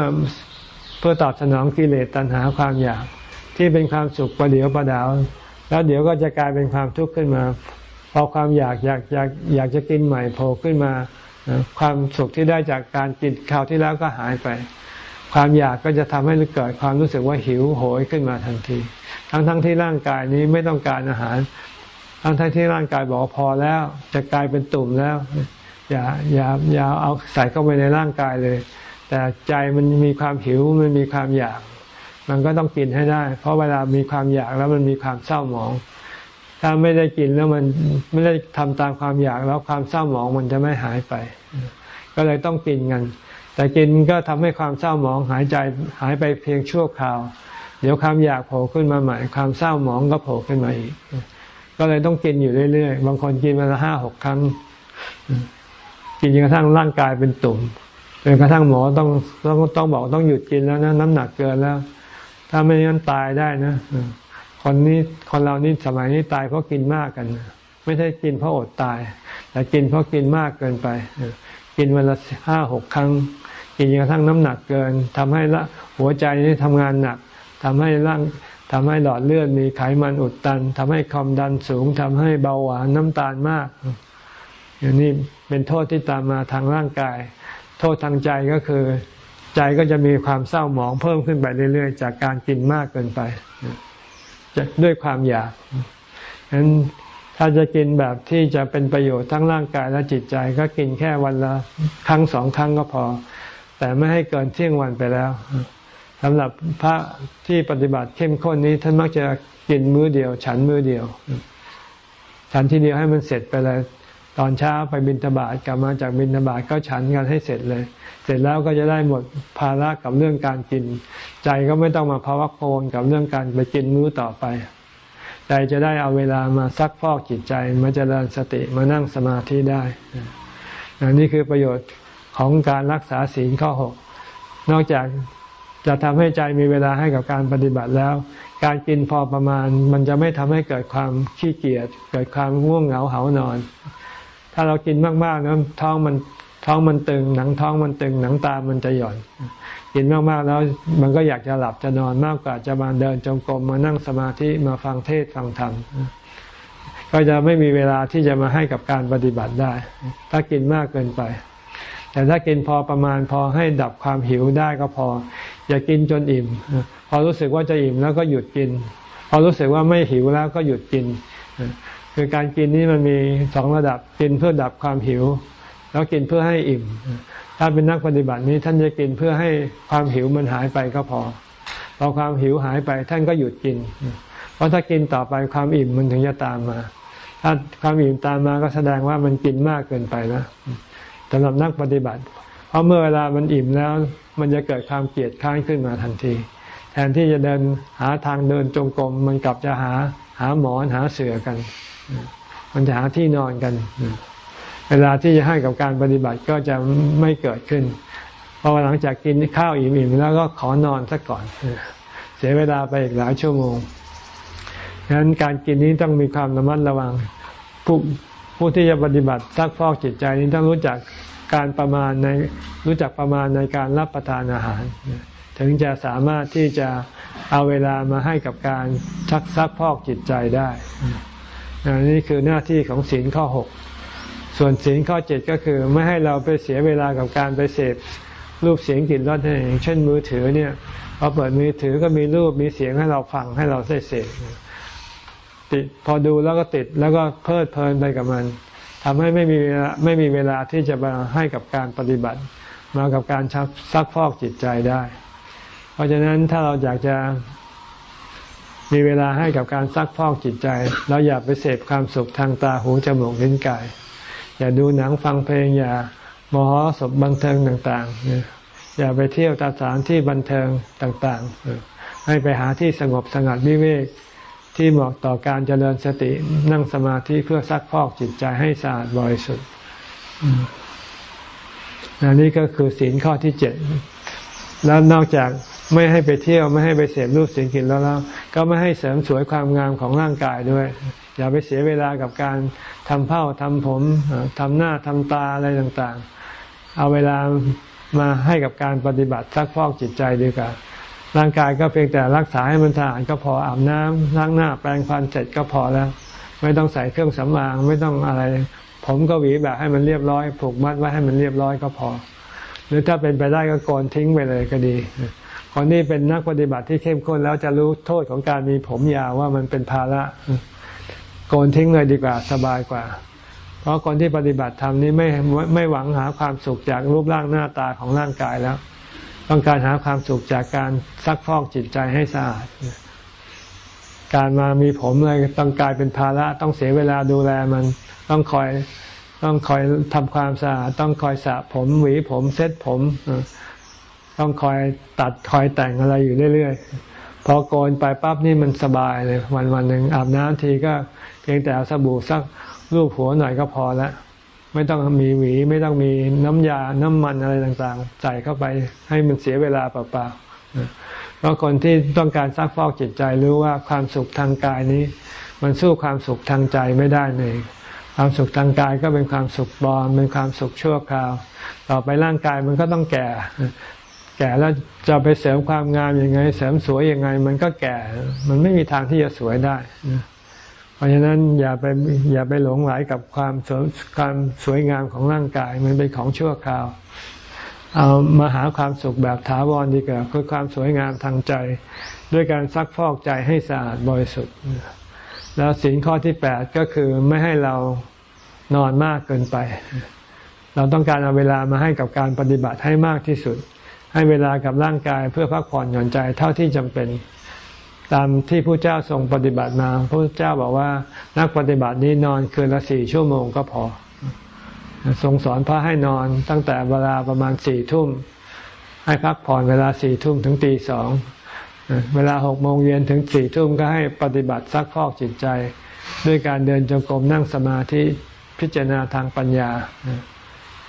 เพื่อตอบสนองกิเลสตัณหาความอยาก ที่เป็นความสุขประเดียวประดาว แล้วเดี๋ยวก็จะกลายเป็นความทุกข์ขึ้นมา พอความอยากอยากอยากอยากจะกินใหม่โผล่ขึ้นมา ความสุขที่ได้จากการกินคราวที่แล้วก็หายไป ความอยากก็จะทำให้เกิดความรู้สึกว่าหิวโหยขึ้นมาทันที ทั้งทั้งที่ร่างกายนี้ไม่ต้องการอาหาร ทั้งทั้งที่ร่างกายบอกพอแล้วจะกลายเป็นตุ่มแล้ว อย่าอย่าอย่าเอาใส่เข้าไปในร่างกายเลย แต่ใจมันมีความหิวมันมีความอยาก มันก็ต้องกินให้ได้ เพราะเวลามีความอยากแล้วมันมีความเศร้าหมอง ถ้าไม่ได้กินแล้วมันไม่ได้ทำตามความอยากแล้วความเศร้าหมองมันจะไม่หายไป ก็เลยต้องกินกัน แต่กินก็ทำให้ความเศร้าหมองหายใจหายไปเพียงชั่วคราว เดี๋ยวความอยากโผล่ขึ้นมาใหม่ ความเศร้าหมองก็โผล่ขึ้นมาอีก ก็เลยต้องกินอยู่เรื่อยๆ บางคนกินมาละห้าหกครั้ง กินจนกระทั่งร่างกายเป็นตุ่มจนกระทั่งหมอต้องต้องต้องบอกต้องหยุดกินแล้วนะ น้ำหนักเกินแล้ว ถ้าไม่งั้นตายได้นะ คนนี้คนเรานี่สมัยนี้ตายเพราะกินมากกัน ไม่ใช่กินเพราะอดตาย แต่กินเพราะกินมากเกินไป กินวันละห้าหกครั้ง กินจนกระทั่งน้ำหนักเกินทำให้ละหัวใจนี่ทำงานหนักทำให้ร่างทำให้หลอดเลือดมีไขมันอุดตันทำให้ความดันสูงทำให้เบาหวานน้ำตาลมากอย่างนี้เป็นโทษที่ตามมาทางร่างกาย โทษทางใจก็คือ ใจก็จะมีความเศร้าหมองเพิ่มขึ้นไปเรื่อย ๆ จากการกินมากเกินไป ด้วยความอยากฉะนั้นถ้าจะกินแบบที่จะเป็นประโยชน์ทั้งร่างกายและจิตใจ ก็กินแค่วันละครั้งสองครั้งก็พอ แต่ไม่ให้เกินเที่ยงวันไปแล้วสำหรับพระที่ปฏิบัติเข้มข้นนี้ท่านมักจะกินมื้อเดียว ฉันมื้อเดียว ฉันทีเดียวให้มันเสร็จไปเลย ตอนเช้าไปบิณฑบาตกลับมาจากบิณฑบาตก็ฉันกันให้เสร็จเลย เสร็จแล้วก็จะได้หมดภาระกับเรื่องการกิน ใจก็ไม่ต้องมาภาวะโคนกับเรื่องการไปกินมื้อต่อไปใจจะได้เอาเวลามาซักฟอกจิตใจมาเจริญสติมานั่งสมาธิได้นี่คือประโยชน์ของการรักษาศีลข้อหกนอกจากจะทำให้ใจมีเวลาให้กับการปฏิบัติแล้ว การกินพอประมาณมันจะไม่ทำให้เกิดความขี้เกียจเกิดความง่วงเหงาเหานอน ถ้าเรากินมากๆนะท้องมันท้องมันตึง หนังท้องมันตึง หนังตามันจะหย่อน กินมากๆแล้วมันก็อยากจะหลับจะนอนมากกว่าจะมาเดินจงกรมมานั่งสมาธิมาฟังเทศฟังธรรมก็จะไม่มีเวลาที่จะมาให้กับการปฏิบัติได้ ถ้ากินมากเกินไป แต่ถ้ากินพอประมาณพอให้ดับความหิวได้ก็พอ อย่ากินจนอิ่ม พอรู้สึกว่าจะอิ่มแล้วก็หยุดกิน พอรู้สึกว่าไม่หิวแล้วก็หยุดกิน คือการกินนี้มันมีสองระดับกินเพื่อดับความหิว แล้วกินเพื่อให้อิ่ม ถ้าเป็นนักปฏิบัตินี้ท่านจะกินเพื่อให้ความหิวมันหายไปก็พอพอความหิวหายไปท่านก็หยุดกิน เพราะถ้ากินต่อไปความอิ่มมันถึงจะตามมา ถ้าความอิ่มตามมาก็แสดงว่ามันกินมากเกินไปนะสำหรับนักปฏิบัติ เพราะเมื่อเวลามันอิ่มแล้ว มันจะเกิดความเกลียดค้านขึ้นมาทันที แทนที่จะเดินหาทางเดินจงกรมมันกลับจะหาหาหมอนหาเสือกัน มันจะหาที่นอนกัน เวลาที่จะให้กับการปฏิบัติก็จะไม่เกิดขึ้น เพราะหลังจากกินข้าวอิ่มๆแล้วก็ขอนอนสักก่อน เสียเวลาไปอีกหลายชั่วโมงฉะนั้นการกินนี้ต้องมีความระมัดระวังผู้ผู้ที่จะปฏิบัติซักฟอกจิตใจนี้ต้องรู้จักการประมาณในรู้จักประมาณในการรับประทานอาหาร ถึงจะสามารถที่จะเอาเวลามาให้กับการชักซักฟอกจิตใจได้ นี่คือหน้าที่ของศีลข้อหกส่วนศีลข้อเจ็ดก็คือไม่ให้เราไปเสียเวลากับการไปเสพรูปเสียงกลิ่นรสอย่างเช่นมือถือเนี่ยพอเปิดมือถือก็มีรูปมีเสียงให้เราฟังให้เราได้เสพติดพอดูแล้วก็ติดแล้วก็เพลิดเพลินไปกับมันทำให้ไม่มีเวลาไม่มีเวลาที่จะมาให้กับการปฏิบัติ มากับการชักฟอกจิตใจได้ เพราะฉะนั้นถ้าเราอยากจะ มีเวลาให้กับการซักฟอกจิตใจเราอย่าไปเสพความสุขทางตาหูจมูกลิ้นกาย อย่าดูหนังฟังเพลง อย่ามหสพบันเทิงต่างๆ อย่าไปเที่ยวตาสารที่บันเทิงต่างๆ ให้ไปหาที่สงบสงัดวิเวกที่เหมาะต่อการเจริญสตินั่งสมาธิเพื่อซักพอกจิตใจให้สะอาดบริสุทธิ์นนี่ก็คือศีลข้อที่เจ็ด แล้วนอกจากไม่ให้ไปเที่ยวไม่ให้ไปเสพรูปเสียงกลิ่นแล้วแล้ว ก็ไม่ให้เสริมสวยความงามของร่างกายด้วย อย่าไปเสียเวลากับการทำเผ้าทำผมทำหน้าทำตาอะไรต่างๆ เอาเวลามาให้กับการปฏิบัติซักพอกจิตใจดีกว่าร่างกายก็เพียงแต่รักษาให้มันสะอาดก็พออาบน้ำล้างหน้าแปรงฟันเสร็จก็พอแล้ว ไม่ต้องใส่เครื่องสำอางไม่ต้องอะไร ผมก็หวีแบบให้มันเรียบร้อยผูกมัดไว้ให้มันเรียบร้อยก็พอ หรือถ้าเป็นไปได้ก็โกนทิ้งไปเลยก็ดีคนที่เป็นนักปฏิบัติที่เข้มข้นแล้วจะรู้โทษของการมีผมยาวว่ามันเป็นภาระโกนทิ้งเลยดีกว่าสบายกว่า เพราะคนที่ปฏิบัติธรรมนี้ไม่ไม่หวังหาความสุขจากรูปร่างหน้าตาของร่างกายแล้ว ต้องการหาความสุขจากการซักฟอกจิตใจให้สะอาดการมามีผมเลยต้องกลายเป็นภาระต้องเสียเวลาดูแลมันต้องคอย ต้องคอยทำความสะอาดต้องคอยสระผมหวีผมเซ็ตผมต้องคอยตัดคอยแต่งอะไรอยู่เรื่อยๆพอโกนไปปั๊บนี่มันสบายเลยวันวันหนึ่งอาบน้ำทีก็เพียงแต่เอาสบู่สักรูปหัวหน่อยก็พอแล้วไม่ต้องมีหวีไม่ต้องมีน้ำยาน้ำมันอะไรต่างๆ ใส่เข้าไปให้มันเสียเวลาเปล่าๆเพราะคนที่ต้องการซักฟอกจิตใจรู้ว่าความสุขทางกายนี้ มันสู้ความสุขทางใจไม่ได้เลย ความสุขทางกายก็เป็นความสุขบอมเป็นความสุขชั่วคราว ต่อไปร่างกายมันก็ต้องแก่ แก่แล้วจะไปเสริมความงามยังไง เสริมสวยยังไง มันก็แก่ มันไม่มีทางที่จะสวยได้ เพราะฉะนั้นอย่าไปอย่าไปหลงไหลกับความสวยความสวยงามของร่างกาย มันเป็นของชั่วคราว เอามาหาความสุขแบบถาวรดีกว่าคือความสวยงามทางใจ ด้วยการซักฟอกใจให้สะอาดบริสุทธิ์ แล้วสิ่ข้อที่แปดก็คือไม่ให้เรานอนมากเกินไป เราต้องการเอาเวลามาให้กับการปฏิบัติให้มากที่สุด ให้เวลากับร่างกายเพื่อพักผ่อนหย่อนใจเท่าที่จำเป็น ตามที่พระเจ้าทรงปฏิบัติมาพระเจ้าบอกว่านักปฏิบัตินี้นอนคืนละสี่ชั่วโมงก็พอ ทรงสอนพระให้นอนตั้งแต่เวลาประมาณสี่ทุ่ม ให้พักผ่อนเวลาสี่ทุ่มถึงตีสอง เวลาหกโมงเย็นถึงสี่ทุ่มก็ให้ปฏิบัติซักฟอกจิตใจ ด้วยการเดินจงกรมนั่งสมาธิพิจารณาทางปัญญา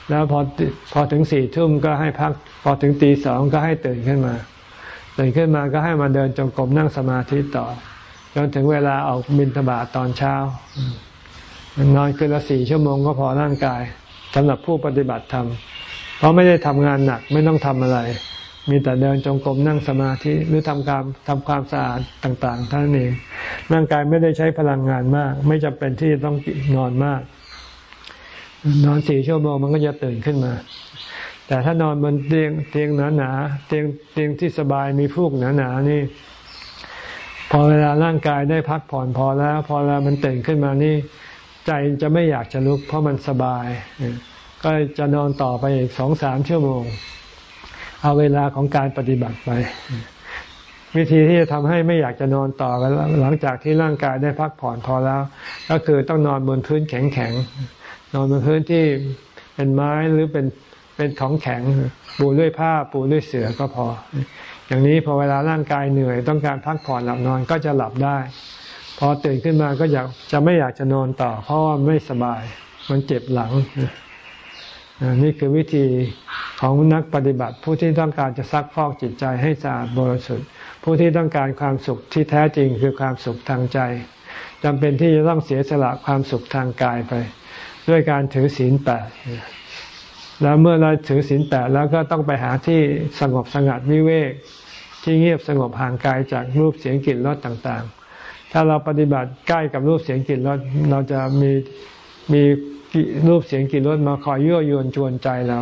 แล้วพอพอถึงสี่ทุ่มก็ให้พัก พอถึงตีสองก็ให้ตื่นขึ้นมา ตื่นขึ้นมาก็ให้มาเดินจงกรมนั่งสมาธิต่อจนถึงเวลาออกบินทบาทตอนเช้านอนคืนละสี่ชั่วโมงก็พอร่างกายสำหรับผู้ปฏิบัติธรรมเพราะไม่ได้ทำงานหนักไม่ต้องทำอะไร มีแต่เดินจงกรมนั่งสมาธิหรือทำการทำความสะอาดต่างๆเท่านั้นเองร่างกายไม่ได้ใช้พลังงานมาก ไม่จำเป็นที่ต้องนอนมาก นอนสี่ชั่วโมงมันก็จะตื่นขึ้นมา แต่ถ้านอนบนเตียงเตียงหนาๆเตียงเตียงที่สบายมีฟูกหนาๆนี่ พอเวลาร่างกายได้พักผ่อนพอแล้ว พอเวลามันตื่นขึ้นมานี่ ใจจะไม่อยากจะลุก เพราะมันสบาย ก็จะนอนต่อไปอีกสองสามชั่วโมง เอาเวลาของการปฏิบัติไป วิธีที่จะทำให้ไม่อยากจะนอนต่อกันหลังจากที่ร่างกายได้พักผ่อนพอแล้ว ก็คือต้องนอนบนพื้นแข็งๆนอนบนพื้นที่เป็นไม้หรือเป็นเป็นของแข็งปูด้วยผ้าปูด้วยเสื่อก็พอ อย่างนี้พอเวลาร่างกายเหนื่อย ต้องการพักผ่อนหลับนอนก็จะหลับได้ พอตื่นขึ้นมาก็อยากจะไม่อยากจะนอนต่อ เพราะว่าไม่สบาย มันเจ็บหลัง นี่คือวิธีของนักปฏิบัติ ผู้ที่ต้องการจะซักฟอกจิตใจให้สะอาดบริสุทธิ์ ผู้ที่ต้องการความสุขที่แท้จริงคือความสุขทางใจจำเป็นที่จะต้องเสียสละความสุขทางกายไป ด้วยการถือศีลแปดแล้วเมื่อเราถือศีลแปดแล้วก็ต้องไปหาที่สงบสงัดวิเวก ที่เงียบสงบห่างไกายจากรูปเสียงกลิ่นรสต่างๆ ถ้าเราปฏิบัติใกล้กับรูปเสียงกลิ่นรสเราจะมีมี รูปเสียงกลิ่นรสมาคอยยั่วยวนชวนใจเรา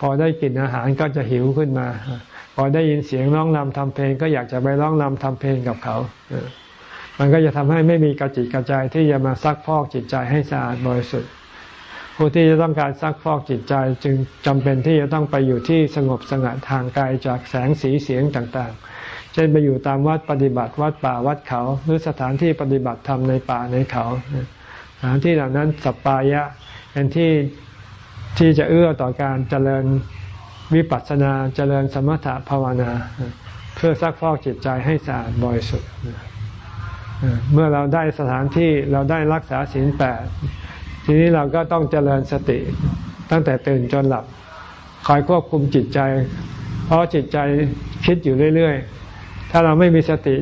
พอได้กลิ่นอาหารก็จะหิวขึ้นมา พอได้ยินเสียงร้องนำทำเพลง ก็อยากจะไปร้องนำทำเพลงกับเขา มันก็จะทำให้ไม่มีกระจิตกระใจที่จะมาซักฟอกจิตใจให้สะอาดบริสุทธิ์ผู้ที่จะต้องการซักฟอกจิตใจจึงจำเป็นที่จะต้องไปอยู่ที่สงบสงัดทางกายจากแสงสีเสียงต่างๆ เช่นไปอยู่ตามวัดปฏิบัติวัดป่าวัดเขา หรือสถานที่ปฏิบัติธรรมในป่าในเขา ถานที่เหล่านั้นสัปปายะเป็นที่ที่จะเอื้อต่อการเจริญวิปัสสนาเจริญสมถะภาวนา เพื่อซักฟอกจิตใจให้สะอาดบริสุทธิ์เมื่อเราได้สถานที่เราได้รักษาศีลแปดทีนี้เราก็ต้องเจริญสติตั้งแต่ตื่นจนหลับคอยควบคุมจิตใจ เพราะจิตใจคิดอยู่เรื่อยๆ ถ้าเราไม่มีสติ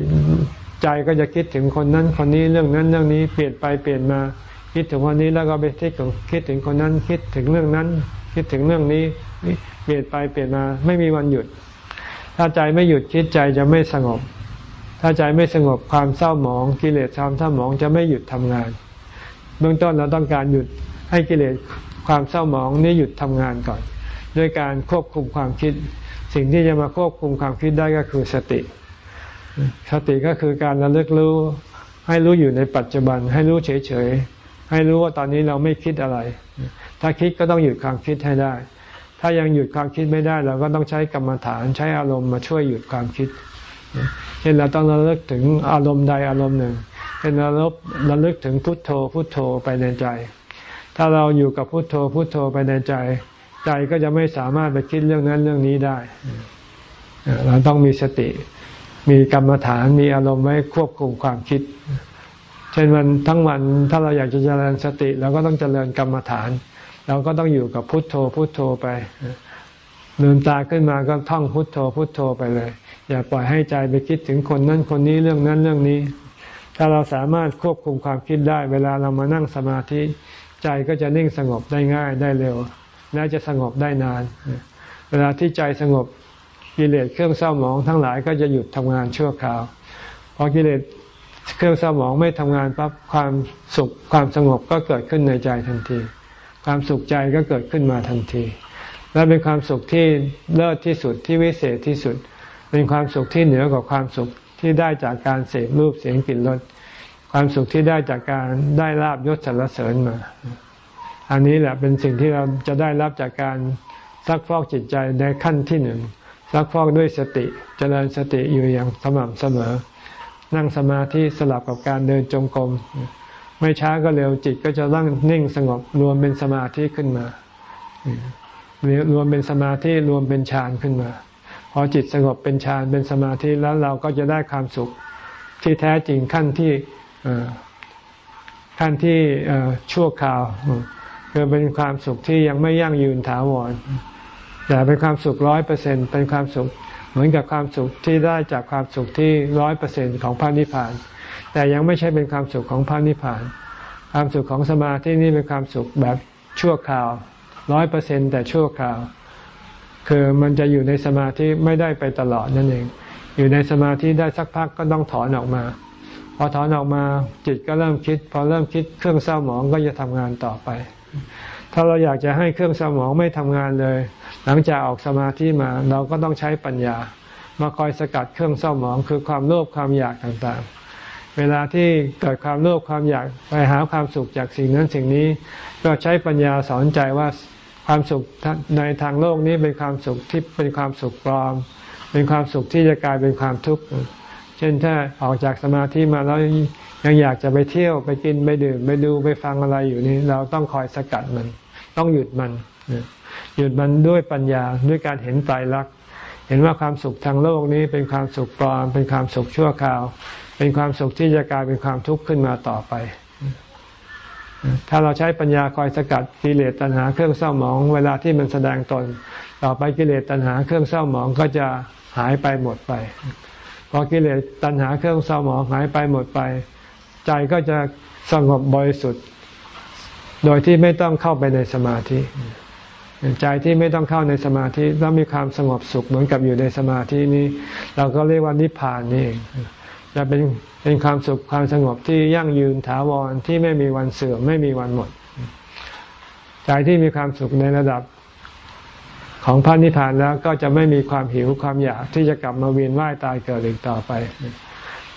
ใจก็จะคิดถึงคนนั้นคนนี้เรื่องนั้นเรื่องนี้เปลี่ยนไปเปลี่ยนมา คิดถึงวันนี้แล้วก็ไปคิดถึงคิดถึงคนนั้นคิดถึงเรื่องนั้น คิดถึงเรื่องนี้เปลี่ยนไปเปลี่ยนมาไม่มีวันหยุด ถ้าใจไม่หยุดคิดใจจะไม่สงบ ถ้าใจไม่สงบความเศร้าหมอง กิเลสความเศร้าหมองจะไม่หยุดทำงาน เบื้องต้นเราต้องการหยุดให้กิเลสความเศร้าหมองนี้หยุดทำงานก่อน ด้วยการควบคุมความคิด สิ่งที่จะมาควบคุมความคิดได้ก็คือสติ สติก็คือการระลึกรู้ให้รู้อยู่ในปัจจุบัน ให้รู้เฉยๆ ให้รู้ว่าตอนนี้เราไม่คิดอะไร ถ้าคิดก็ต้องหยุดความคิดให้ได้ ถ้ายังหยุดความคิดไม่ได้ เราก็ต้องใช้กรรมฐานใช้อารมณ์มาช่วยหยุดความคิดเช่นเราต้องระลึกถึงอารมณ์ใดอารมณ์หนึ่งเป็นระลึกระลึกถึงพุทโธพุทโธไปในใจ ถ้าเราอยู่กับพุทโธพุทโธไปในใจ ใจก็จะไม่สามารถไปคิดเรื่องนั้นเรื่องนี้ได้ เราต้องมีสติ มีกรรมฐานมีอารมณ์ไว้ควบคุมความคิด เช่นวันทั้งวันถ้าเราอยากจะเจริญสติเราก็ต้องเจริญกรรมฐาน เราก็ต้องอยู่กับพุทโธพุทโธไปลืมตาขึ้นมาก็ท่องพุทโธพุทโธไปเลย อย่าปล่อยให้ใจไปคิดถึงคนนั้นคนนี้เรื่องนั้นเรื่องนี้ ถ้าเราสามารถควบคุมความคิดได้ เวลาเรามานั่งสมาธิใจก็จะนิ่งสงบได้ง่ายได้เร็ว และจะสงบได้นาน เวลาที่ใจสงบกิเลสเครื่องเศร้าหมองทั้งหลายก็จะหยุดทำงานชั่วคราวพอกิเลส เครื่องเศร้าหมองไม่ทำงานปั๊บความสุขความสงบก็เกิดขึ้นในใจทันที ความสุขใจก็เกิดขึ้นมาทันที และเป็นความสุขที่เลิศที่สุดที่วิเศษที่สุด เป็นความสุขที่เหนือกว่าความสุขที่ได้จากการเสพรูปเสียงกลิ่นรสความสุขที่ได้จากการได้ลาบยศสรรเสริญมา อันนี้แหละเป็นสิ่งที่เราจะได้รับจากการซักฟอกจิตใจในขั้นที่หนึ่งซักฟอกด้วยสติจเจริญสติอยู่อย่างสม่ำเสมอ นั่งสมาธิสลับกับการเดินจงกรมไม่ช้าก็เร็วจิตก็จะร่างนิ่งสงบรวมเป็นสมาธิขึ้นมารวมเป็นสมาธิรวมเป็นฌานขึ้นมา พอจิตสงบเป็นฌานเป็นสมาธิแล้วเราก็จะได้ความสุขที่แท้จริงขั้นที่ขั้นที่ชั่วคราวคือเป็นความสุขที่ยังไม่ยั่งยืนถาวรแต่เป็นความสุขร้อยเปอร์เซ็นเป็นความสุข เหมือนกับความสุขที่ได้จากความสุขที่ร้อยเปอร์เซ็นของพระนิพพาน แต่ยังไม่ใช่เป็นความสุขของพระนิพพาน ความสุขของสมาธินี่เป็นความสุขแบบชั่วคราวร้อยเปอร์เซ็นแต่ชั่วคราว คือมันจะอยู่ในสมาธิไม่ได้ไปตลอดนั่นเอง อยู่ในสมาธิได้สักพักก็ต้องถอนออกมา พอถอนออกมาจิตก็เริ่มคิด พอเริ่มคิดเครื่องเศร้าหมองก็จะทำงานต่อไป ถ้าเราอยากจะให้เครื่องเศร้าหมองไม่ทำงานเลย หลังจากออกสมาธิมาเราก็ต้องใช้ปัญญา มาคอยสกัดเครื่องเศร้าหมองคือความโลภความอยากต่างๆ เวลาที่เกิดความโลภความอยากไปหาความสุขจากสิ่งนั้นสิ่งนี้ ก็ใช้ปัญญาสอนใจว่าความสุขในทางโลกนี้เป็นความสุขที่เป็นความสุขปลอม เป็นความสุขที่จะกลายเป็นความทุกข์เช่นถ้าออกจากสมาธิมาแล้วยังอยากจะไปเที่ยวไปกินไปดื่มไปดูไปฟังอะไรอยู่นี่เราต้องคอยสกัดมัน ต้องหยุดมัน หยุดมันด้วยปัญญาด้วยการเห็นไตรลักษณ์เห็นว่าความสุขทางโลกนี้เป็นความสุขปลอม เป็นความสุขชั่วคราว เป็นความสุขที่จะกลายเป็นความทุกข์ขึ้นมาต่อไป ถ้าเราใช้ปัญญาคอยสกัดกิเลสตัณหาเครื่องเศร้าหมอง เวลาที่มันแสดงตน ต่อไปกิเลสตัณหาเครื่องเศร้าหมองก็จะหายไปหมดไปพอกิเลสตัณหาเครื่องเศร้าหมองหายไปหมดไป ใจก็จะสงบบริสุทธิ์ โดยที่ไม่ต้องเข้าไปในสมาธิ ใจที่ไม่ต้องเข้าในสมาธิแล้วมีความสงบสุขเหมือนกับอยู่ในสมาธินี้ เราก็เรียกว่านิพพานนี่เองจะเป็นเป็นความสุขความสงบที่ยั่งยืนถาวรที่ไม่มีวันเสื่อมไม่มีวันหมด ใจที่มีความสุขในระดับของพระนิพพานแล้วก็จะไม่มีความหิวความอยากที่จะกลับมาเวียนว่ายตายเกิดอีกต่อไป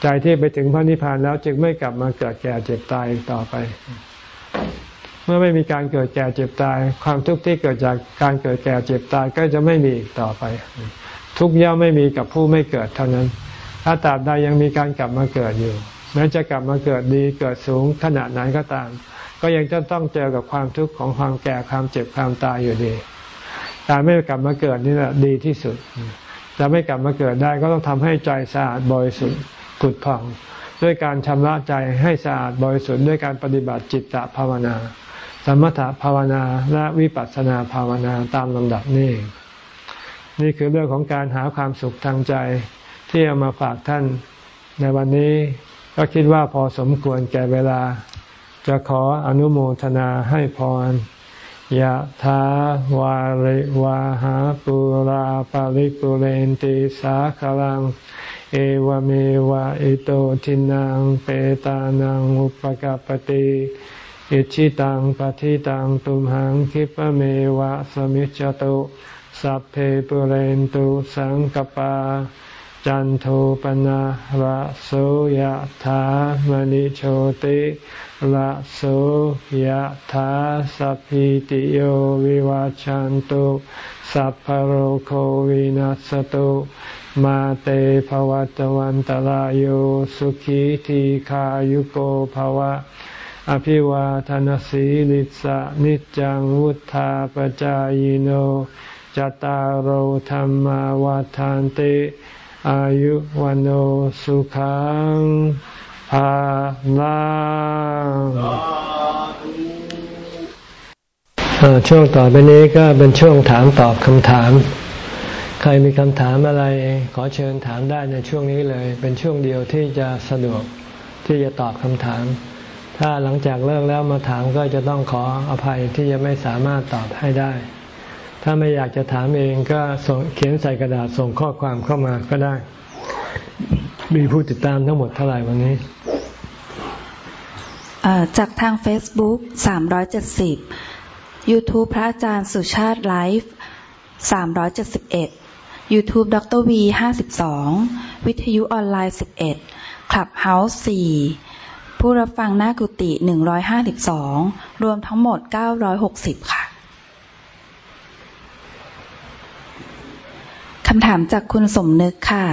ใจที่ไปถึงพระนิพพานแล้วจึงไม่กลับมาเกิดแก่เจ็บตายอีกต่อไป เมื่อไม่มีการเกิดแก่เจ็บตาย ความทุกข์ที่เกิดจากการเกิดแก่เจ็บตายก็จะไม่มีอีกต่อไป ทุกย่อมไม่มีกับผู้ไม่เกิดเท่านั้น ถ้าตราบใดยังมีการกลับมาเกิดอยู่แม้จะกลับมาเกิดดีเกิดสูงขนาดไหนก็ตาม ก็ยังจะต้องเจอกับความทุกข์ของความแก่ความเจ็บความตายอยู่ดีการไม่กลับมาเกิดนี่แหละดีที่สุดจะไม่กลับมาเกิดได้ก็ต้องทำให้ใจสะอาดบริสุทธิ์ผุดผ่อง ด้วยการชำระใจให้สะอาดบริสุทธิ์ด้วยการปฏิบัติจิตตภาวนา สมถภาวนาและวิปัสสนาภาวนาตามลำดับนี้ นี่คือเรื่องของการหาความสุขทางใจ ที่เอามาฝากท่าน ในวันนี้ก็คิดว่าพอสมควรแก่เวลา จะขออนุโมทนาให้พรยะถาวาริวะหาปูราปะริปูเรนติสาคะรัง เอวะเมวะอิโตทินนังเปตานังอุปะกัปปะติ อิจฉิตังปัตถิตังตุมหังขิปปะเมวะสะมิชฌะตุสัพเพปูเรนตุสังกัปปา จันโทปัณณะระโสยะถามะณิโชติระโสยธาสัพพิติโยวิวาจันตุสัพพโรโควินัสตุมาเตภวัตวันตารโยสุขีทีขายุโกภวะ อภิวาทนสีลิสะนิจังวุธาปจายโนจตารโหธรรมวาทานติ อายุวันโอสุขังภาลังช่วงต่อไปนี้ก็เป็นช่วงถามตอบคำถาม ใครมีคำถามอะไร ขอเชิญถามได้ในช่วงนี้เลย เป็นช่วงเดียวที่จะสะดวกที่จะตอบคำถาม ถ้าหลังจากเลิกแล้วมาถามก็จะต้องขออภัยที่จะไม่สามารถตอบให้ได้ ถ้าไม่อยากจะถามเองก็เขียนใส่กระดาษส่งข้อความเข้ามาก็ได้ มีผู้ติดตามทั้งหมดเท่าไหร่วันนี้ จากทาง Facebook 370 YouTube พระอาจารย์สุชาติไลฟ์371 YouTube ดร V 52 วิทยุออนไลน์ 11 Clubhouse 4 ผู้รับฟังหน้ากุฏิ152รวมทั้งหมด960ค่ะ คำถามจากคุณสมนึกค่ะ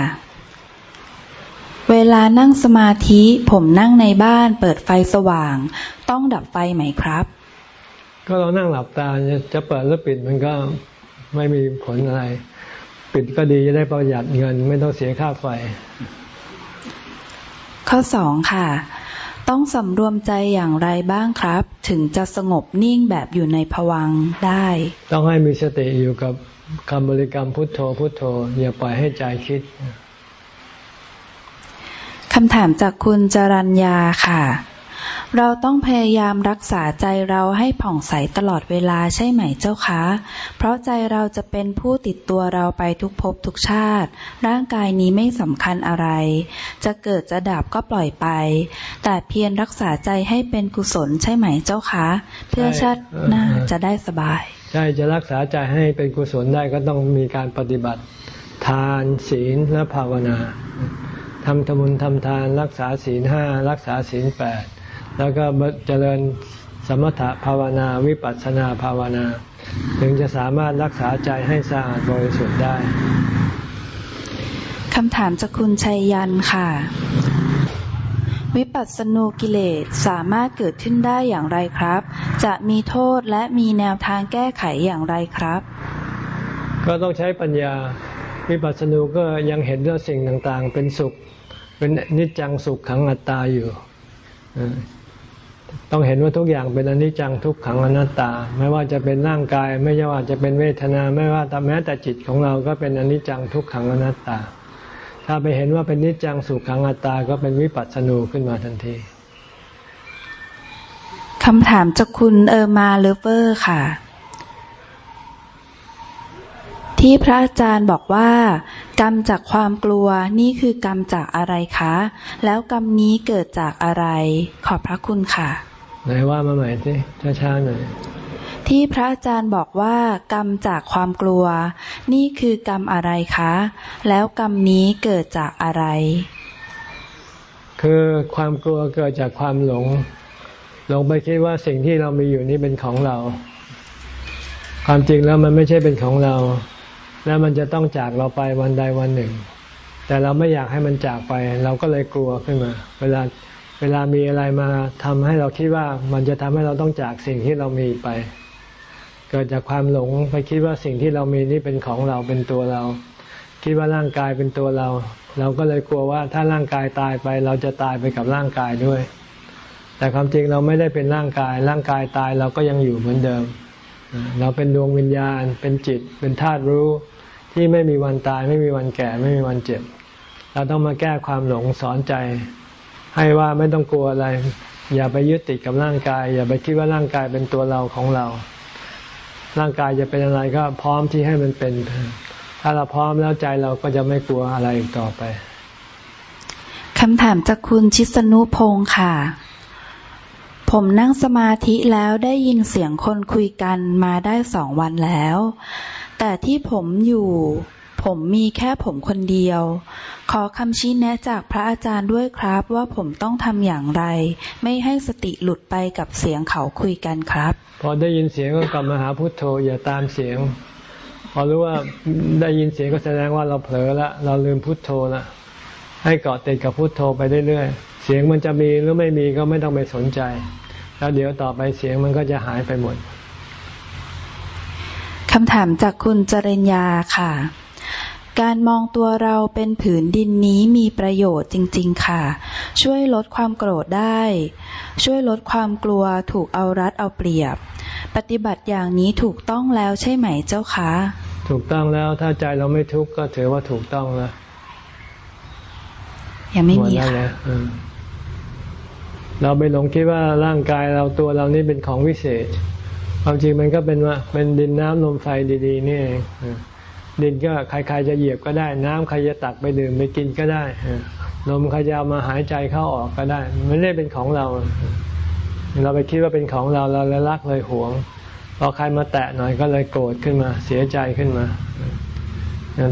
เวลานั่งสมาธิผมนั่งในบ้านเปิดไฟสว่าง ต้องดับไฟไหมครับ ก็เรานั่งหลับตาจะเปิดหรือปิดมันก็ไม่มีผลอะไร ปิดก็ดีจะได้ประหยัดเงิน ไม่ต้องเสียค่าไฟ ข้อสองค่ะ ต้องสำรวมใจอย่างไรบ้างครับ ถึงจะสงบนิ่งแบบอยู่ในภวังได้ ต้องให้มีสติอยู่กับคำบริกรรมพุทโธพุทโธ อย่าปล่อยให้ใจคิดคำถามจากคุณจรัญญาค่ะ เราต้องพยายามรักษาใจเราให้ผ่องใสตลอดเวลาใช่ไหมเจ้าคะ เพราะใจเราจะเป็นผู้ติดตัวเราไปทุกภพทุกชาติ ร่างกายนี้ไม่สำคัญอะไร จะเกิดจะดับก็ปล่อยไป แต่เพียรรักษาใจให้เป็นกุศลใช่ไหมเจ้าคะ เพื่อชาติหน้าจะได้สบาย ใช่จะรักษาใจให้เป็นกุศลได้ก็ต้องมีการปฏิบัติ ทานศีลและภาวนาทำทมุนทำทานรักษาศีลห้ารักษาศีลแปด แล้วก็เจริญสมถะภาวนาวิปัสสนาภาวนา ถึงจะสามารถรักษาใจให้สะอาดบริสุทธิ์ได้คำถามจากคุณชัยยันค่ะ วิปัสสนูกิเลสสามารถเกิดขึ้นได้อย่างไรครับ จะมีโทษและมีแนวทางแก้ไขอย่างไรครับ ก็ต้องใช้ปัญญาวิปัสสนูก็ยังเห็นเรื่องสิ่งต่างๆ เป็นสุข เป็นนิจจังสุขขังอัตตาอยู่ ต้องเห็นว่าทุกอย่างเป็นอนิจจังทุกขังอนัตตา ไม่ว่าจะเป็นร่างกาย ไม่ว่าจะเป็นเวทนา ไม่ว่าแต่แม้แต่จิตของเราก็เป็นอนิจจังทุกขังอนัตตา ถ้าไปเห็นว่าเป็นนิจจังสุขังอัตตา ก็เป็นวิปัสสนูขึ้นมาทันทีคำถามจากคุณเออมาเลเวอร์ค่ะ ที่พระอาจารย์บอกว่า กรรมจากความกลัวนี่คือกรรมจากอะไรคะ แล้วกรรมนี้เกิดจากอะไร ขอบพระคุณค่ะ ไหนว่ามาใหม่สิช้าๆหน่อยที่พระอาจารย์บอกว่ากรรมจากความกลัว นี่คือกรรมอะไรคะ แล้วกรรมนี้เกิดจากอะไร คือความกลัวเกิดจากความหลงหลงไปคิดว่าสิ่งที่เรามีอยู่นี้เป็นของเรา ความจริงแล้วมันไม่ใช่เป็นของเรา แล้วมันจะต้องจากเราไปวันใดวันหนึ่ง แต่เราไม่อยากให้มันจากไป เราก็เลยกลัวขึ้นมา เวลาเวลามีอะไรมาทำให้เราคิดว่ามันจะทำให้เราต้องจากสิ่งที่เรามีไป เกิดจากความหลงไปคิดว่าสิ่งที่เรามีนี่เป็นของเราเป็นตัวเรา คิดว่าร่างกายเป็นตัวเรา เราก็เลยกลัวว่าถ้าร่างกายตายไป เราจะตายไปกับร่างกายด้วย แต่ความจริงเราไม่ได้เป็นร่างกาย ร่างกายตายเราก็ยังอยู่เหมือนเดิม เราเป็นดวงวิญญาณ เป็นจิต เป็นธาตุรู้ ที่ไม่มีวันตาย ไม่มีวันแก่ ไม่มีวันเจ็บ เราต้องมาแก้ความหลงสอนใจ ให้ว่าไม่ต้องกลัวอะไร อย่าไปยึดติดกับร่างกาย อย่าไปคิดว่าร่างกายเป็นตัวเราของเรา ร่างกายจะเป็นอะไรก็พร้อมที่ให้มันเป็น ถ้าเราพร้อมแล้วใจเราก็จะไม่กลัวอะไรอีกต่อไปคำถามจากคุณชิสนุพงค์ค่ะ ผมนั่งสมาธิแล้วได้ยินเสียงคนคุยกันมาได้สองวันแล้ว แต่ที่ผมอยู่ ผมมีแค่ผมคนเดียว ขอคำชี้แนะจากพระอาจารย์ด้วยครับว่าผมต้องทำอย่างไร ไม่ให้สติหลุดไปกับเสียงเขาคุยกันครับ พอได้ยินเสียงก็กลับมาหาพุทโธอย่าตามเสียง พอรู้ว่าได้ยินเสียงก็แสดงว่าเราเผลอละเราลืมพุทโธละให้เกาะติดกับพุทโธไปเรื่อยๆ เสียงมันจะมีหรือไม่มีก็ไม่ต้องไปสนใจ แล้วเดี๋ยวต่อไปเสียงมันก็จะหายไปหมด คำถามจากคุณจริญญาค่ะ การมองตัวเราเป็นผืนดินนี้มีประโยชน์จริง ๆ ค่ะ ช่วยลดความโกรธได้ ช่วยลดความกลัวถูกเอารัดเอาเปรียบ ปฏิบัติอย่างนี้ถูกต้องแล้วใช่ไหมเจ้าคะ ถูกต้องแล้วถ้าใจเราไม่ทุกข์ก็ถือว่าถูกต้องแล้วยังไม่หมดมีแล้วค่ะนะอืมเราไปหลงคิดว่าร่างกายเราตัวเรานี่เป็นของวิเศษ ความจริงมันก็เป็นว่าเป็นดินน้ำลมไฟดีๆนี่เองดินก็ใครๆจะเหยียบก็ได้ น้ำใครจะตักไปดื่มไปกินก็ได้ลมใครจะเอามาหายใจเข้าออกก็ได้ มันไม่ได้เป็นของเรา เราไปคิดว่าเป็นของเราเราเลยรักเลยหวงพอใครมาแตะหน่อยก็เลยโกรธขึ้นมา เสียใจขึ้นมา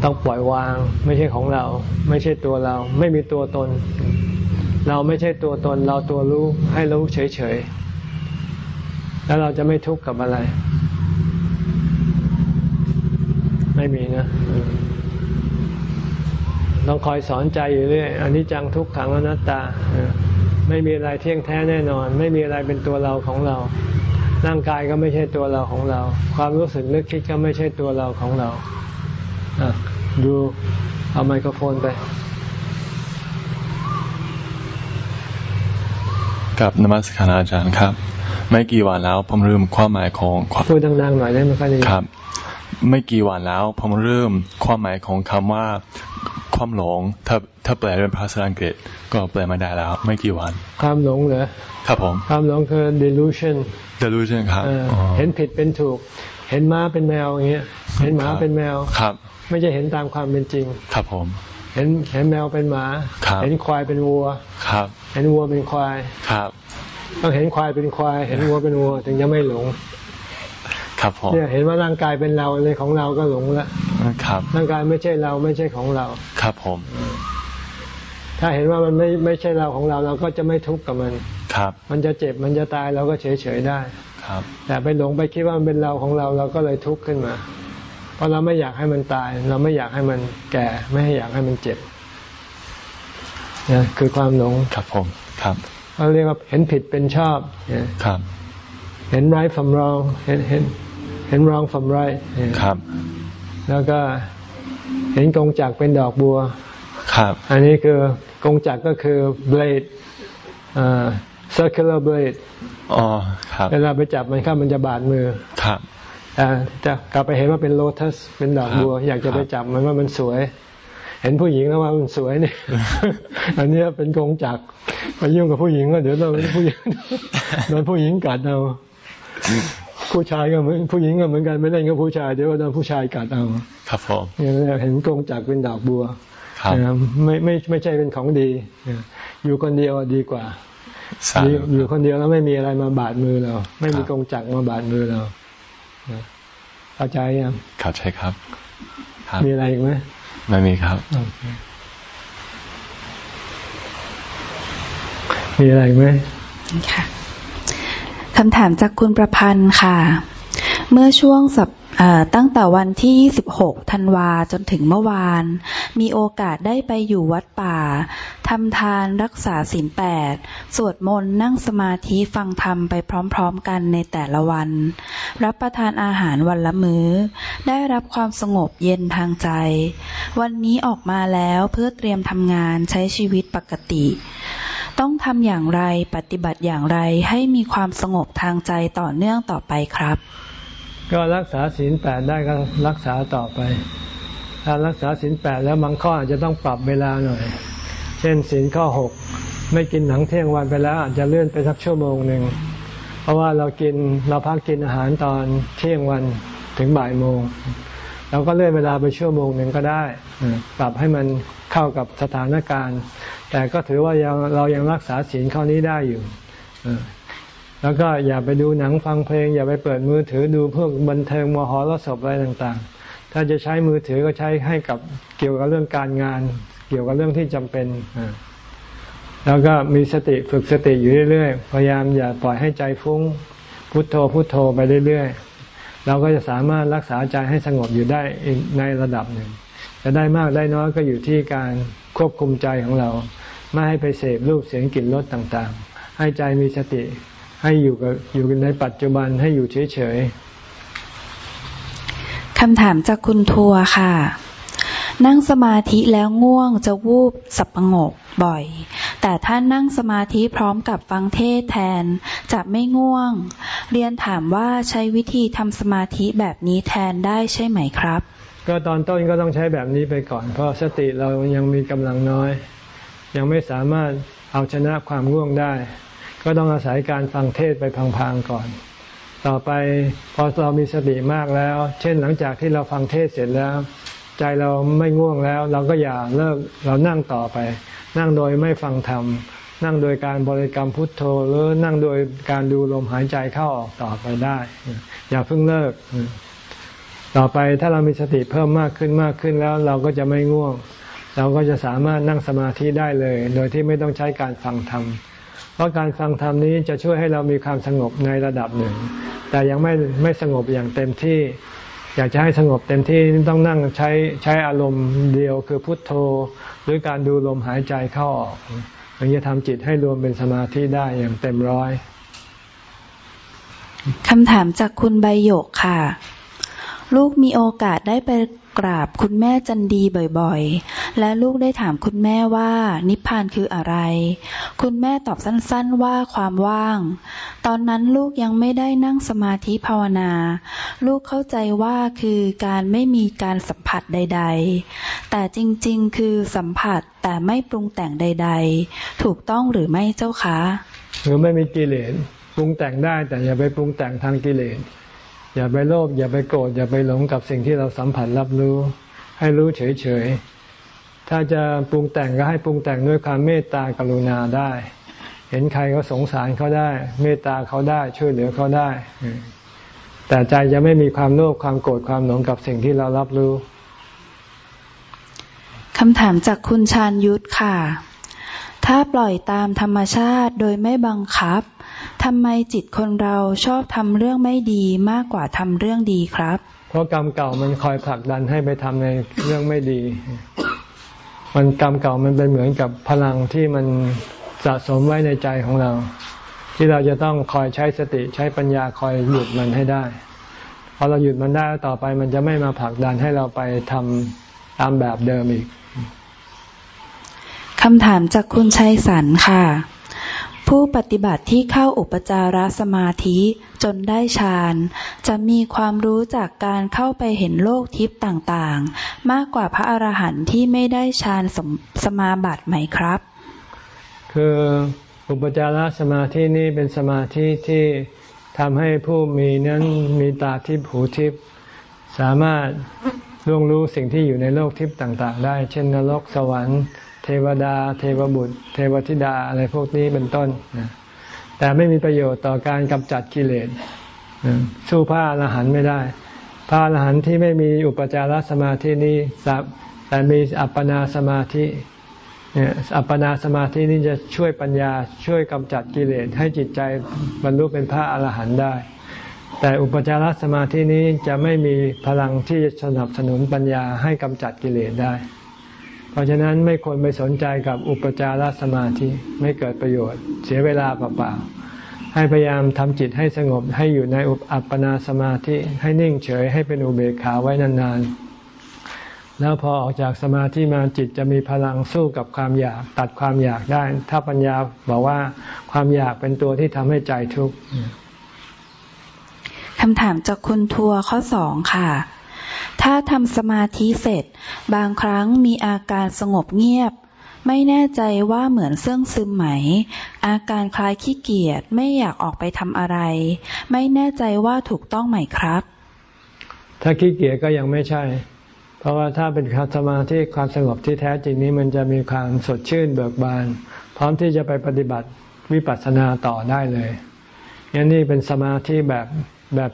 ต้องปล่อยวาง ไม่ใช่ของเรา ไม่ใช่ตัวเรา ไม่มีตัวตน เราไม่ใช่ตัวตน เราตัวรู้ให้รู้เฉยๆ แล้วเราจะไม่ทุกข์กับอะไร ไม่มีนะต้องคอยสอนใจอยู่เรื่อยอันนี้จังทุกขังอนัตตา ไม่มีอะไรเที่ยงแท้แน่นอน ไม่มีอะไรเป็นตัวเราของเรา ร่างกายก็ไม่ใช่ตัวเราของเรา ความรู้สึกนึกคิดก็ไม่ใช่ตัวเราของเราดูเอาไมโครโฟนไปกับนมัสการอาจารย์ครับ ไม่กี่วันแล้ว ผมเริ่มความหมายของความพูดดังๆหน่อยได้ไหมครับครับ ไม่กี่วันแล้ว ผมเริ่มความหมายของคำว่า ความหลง ถ้าถ้าแปลเป็นภาษาอังกฤษ ก็แปลมาได้แล้ว ไม่กี่วัน ความหลงเหรอครับผม ความหลงคือ delusion delusion ครับเอออ๋อเห็นผิดเป็นถูก เห็นม้าเป็นแมวอย่างเงี้ย เห็นหมาครับเป็นแมวครับ ไม่ใช่เห็นตามความเป็นจริง ครับผมเห็นเห็นแมวเป็นหมาครับเห็นควายเป็นวัว ครับ เห็นวัวเป็นควาย ครับ ต้องเห็นควายเป็นควาย เห็นวัวเป็นวัวถึงจะไม่หลง ครับผมเนี่ยเห็นว่าร่างกายเป็นเราเลยของเราก็หลงละครับ ร่างกายไม่ใช่เราไม่ใช่ของเรา ครับผม ถ้าเห็นว่ามันไม่ไม่ใช่เราของเราเราก็จะไม่ทุกข์กับมันครับ มันจะเจ็บมันจะตายเราก็เฉยเฉยๆได้ ครับ แต่ไปหลงไปคิดว่ามันเป็นเราของเราเราก็เลยทุกข์ขึ้นมา เพราะเราไม่อยากให้มันตาย เราไม่อยากให้มันแก่ ไม่ให้อยากให้มันเจ็บนะคือความหลงครับผมครับ เขาเรียกว่าเห็นผิดเป็นชอบเนี่ยครับ เห็น right from wrong เห็นเห็นเห็น wrong from right เนี่ยครับ แล้วก็เห็นกงจักรเป็นดอกบัว ครับ อันนี้คือกงจักรก็คือ blade อ่า circular blade อ๋อครับเวลาไปจับมันเข้ามันจะบาดมือครับแต่จะกลับไปเห็นว่าเป็นโลทัสเป็นดอกบัวครับอยากจะไปครับจับมันว่ามันสวย เห็นผู้หญิงแล้วว่ามันสวยเนี่ยอันเนี้ยเป็นกงจักรไปยุ่งกับผู้หญิงก็เดี๋ยวเราผู้หญิงโดนผู้หญิงกัดเอาผู้ชายก็เหมือนผู้หญิงก็เหมือนกันไม่เล่นกับผู้ชายเดี๋ยวโดนผู้ชายกัดเอาครับผมเนี่ยเห็นกงจักรเป็นดอกบัวครับนะครับไม่ไม่ไม่ใช่เป็นของดี อยู่คนเดียวดีกว่าสาอธุยู่อยู่คนเดียวแล้วไม่มีอะไรมาบาดมือเรา ไม่มีครับกงจักรมาบาดมือเราเข้าใจยังครับใช่ครับครับ มีอะไรอีกไหม ไม่มีครับโอเคมีอะไรอีกไหมค่ะคำถามจากคุณประพันธ์ค่ะ เมื่อช่วงสัปเอ่อ ตั้งแต่วันที่ 26 ธันวาจนถึงเมื่อวาน มีโอกาสได้ไปอยู่วัดป่าทำทานรักษาศีลแปดสวดมนต์นั่งสมาธิฟังธรรมไปพร้อมๆกันในแต่ละวัน รับประทานอาหารวันละมื้อ ได้รับความสงบเย็นทางใจ วันนี้ออกมาแล้วเพื่อเตรียมทำงานใช้ชีวิตปกติ ต้องทำอย่างไรปฏิบัติอย่างไรให้มีความสงบทางใจต่อเนื่องต่อไปครับ ก็รักษาศีลแปดได้ก็รักษาต่อไป ถ้ารักษาศีลแปดแล้วบางข้ออาจจะต้องปรับเวลาหน่อย เช่นศีลข้อหกไม่กินหนังเที่ยงวันไปแล้ว อาจจะเลื่อนไปสักชั่วโมงหนึ่ง เพราะว่าเรากินเราพักกินอาหารตอนเที่ยงวันถึงบ่ายโมงเราก็เลื่อนเวลาไปชั่วโมงหนึ่งก็ได้ ปรับให้มันเข้ากับสถานการณ์ แต่ก็ถือว่ายังเรายังรักษาศีลข้อนี้ได้อยู่ แล้วก็อย่าไปดูหนังฟังเพลง อย่าไปเปิดมือถือดูพวกบันเทิงมหรสพอะไรต่างๆ ถ้าจะใช้มือถือก็ใช้ให้กับเกี่ยวกับเรื่องการงาน เกี่ยวกับเรื่องที่จำเป็นแล้วก็มีสติฝึกสติอยู่เรื่อยๆ พยายามอย่าปล่อยให้ใจฟุ้ง พุโทโธพุโทโธไปเรื่อยๆ เราก็จะสามารถรักษาใจให้สงบอยู่ได้ในระดับหนึ่ง จะได้มากได้น้อยก็อยู่ที่การควบคุมใจของเรา ไม่ให้ไปเสพรูปเสียงกลิ่นรสต่างๆ ให้ใจมีสติ ให้อยู่กับอยู่ในปัจจุบันให้อยู่เฉยๆคำถามจากคุณทัวค่ะ นั่งสมาธิแล้วง่วงจะวูบสับประงกบ่อย แต่ถ้านั่งสมาธิพร้อมกับฟังเทศแทนจะไม่ง่วง เรียนถามว่าใช้วิธีทำสมาธิแบบนี้แทนได้ใช่ไหมครับ ก็ตอนต้นก็ต้องใช้แบบนี้ไปก่อน เพราะสติเรายังมีกำลังน้อย ยังไม่สามารถเอาชนะความง่วงได้ ก็ต้องอาศัยการฟังเทศไปพังๆก่อน ต่อไปพอเรามีสติมากแล้ว เช่นหลังจากที่เราฟังเทศเสร็จแล้ว ใจเราไม่ง่วงแล้ว เราก็อย่าเลิกเรานั่งต่อไป นั่งโดยไม่ฟังธรรมนั่งโดยการบริกรรมพุทโธหรือนั่งโดยการดูลมหายใจเข้าออกต่อไปได้ อย่าเพิ่งเลิก ต่อไปถ้าเรามีสติเพิ่มมากขึ้นมากขึ้นแล้ว เราก็จะไม่ง่วง เราก็จะสามารถนั่งสมาธิได้เลย โดยที่ไม่ต้องใช้การฟังธรรม ราะการฟังธรรมนี้จะช่วยให้เรามีความสงบในระดับหนึ่ง แต่ยังไม่ไม่สงบอย่างเต็มที่ อยากจะให้สงบเต็มที่ต้องนั่งใช้ใช้อารมณ์เดียวคือพุทโธ หรือการดูลมหายใจเข้าออกถึงจะทำจิตให้รวมเป็นสมาธิได้อย่างเต็มร้อยคำถามจากคุณใบโยกค่ะ ลูกมีโอกาสได้ไป กราบคุณแม่จันดีบ่อยๆ และลูกได้ถามคุณแม่ว่านิพพานคืออะไร คุณแม่ตอบสั้นๆว่าความว่าง ตอนนั้นลูกยังไม่ได้นั่งสมาธิภาวนา ลูกเข้าใจว่าคือการไม่มีการสัมผัสใด ๆ แต่จริงๆ คือสัมผัสแต่ไม่ปรุงแต่งใด ๆ ถูกต้องหรือไม่เจ้าคะ หรือไม่มีกิเลสปรุงแต่งได้แต่อย่าไปปรุงแต่งทางกิเลส อย่าไปโลภอย่าไปโกรธอย่าไปหลงกับสิ่งที่เราสัมผัสรับรู้ ให้รู้เฉยๆถ้าจะปรุงแต่งก็ให้ปรุงแต่งด้วยความเมตตากรุณาได้ เห็นใครก็สงสารเขาได้ เมตตาเขาได้ช่วยเหลือเขาได้ แต่ใจจะไม่มีความโลภความโกรธความหลงกับสิ่งที่เรารับรู้คำถามจากคุณชาญยุทธค่ะ ถ้าปล่อยตามธรรมชาติโดยไม่บังคับ ทำไมจิตคนเราชอบทำเรื่องไม่ดีมากกว่าทำเรื่องดีครับ เพราะกรรมเก่ามันคอยผลักดันให้ไปทำในเรื่องไม่ดี มันกรรมเก่ามันเป็นเหมือนกับพลังที่มันสะสมไว้ในใจของเรา ที่เราจะต้องคอยใช้สติใช้ปัญญาคอยหยุดมันให้ได้พอเราหยุดมันได้ต่อไปมันจะไม่มาผลักดันให้เราไปทำตามแบบเดิมอีกคำถามจากคุณชัยสันค่ะ ผู้ปฏิบัติที่เข้าอุปจารสมาธิจนได้ฌานจะมีความรู้จากการเข้าไปเห็นโลกทิพย์ต่างๆ มากกว่าพระอรหันต์ที่ไม่ได้ฌานสสมาบัติไหมครับ คืออุปจารสมาธินี้เป็นสมาธิที่ทำให้ผู้มีนั้นมีตาทิพย์หูทิพย์สามารถล่วงรู้สิ่งที่อยู่ในโลกทิพย์ต่าง ๆ ได้ เช่นนรกสวรรค์ วดา เทวบุตร เทวธิดาอะไรพวกนี้เป็นต้น แต่ไม่มีประโยชน์ต่อการกำจัดกิเลสสู้พระอรหันต์ไม่ได้ พระอรหันต์ที่ไม่มีอุปจารสมาธินี้แต่มีอัปปนาสมาธิอัปปนาสมาธินี้จะช่วยปัญญาช่วยกำจัดกิเลสให้จิตใจบรรลุเป็นพระอรหันต์ได้ แต่อุปจารสมาธินี้จะไม่มีพลังที่จะสนับสนุนปัญญาให้กำจัดกิเลสได้ เพราะฉะนั้นไม่ควรไปสนใจกับอุปจารสมาธิไม่เกิดประโยชน์ เสียเวลาเปล่าๆให้พยายามทำจิตให้สงบให้อยู่ในอุปอัปปนาสมาธิให้นิ่งเฉยให้เป็นอุเบกขาไว้นานๆ แล้วพอออกจากสมาธิมาจิตจะมีพลังสู้กับความอยากตัดความอยากได้ ถ้าปัญญาบอกว่าความอยากเป็นตัวที่ทำให้ใจทุกข์คำถามจากคุณทัวข้อสองค่ะ ถ้าทำสมาธิเสร็จ บางครั้งมีอาการสงบเงียบ ไม่แน่ใจว่าเหมือนเสื่องซึมไหม อาการคล้ายขี้เกียจไม่อยากออกไปทำอะไร ไม่แน่ใจว่าถูกต้องไหมครับ ถ้าขี้เกียจก็ยังไม่ใช่ เพราะว่าถ้าเป็นสมาธิความสงบที่แท้จริงนี้มันจะมีความสดชื่นเบิกบาน พร้อมที่จะไปปฏิบัติวิปัสสนาต่อได้เลยงั้นนี่เป็นสมาธิแบบ แบบ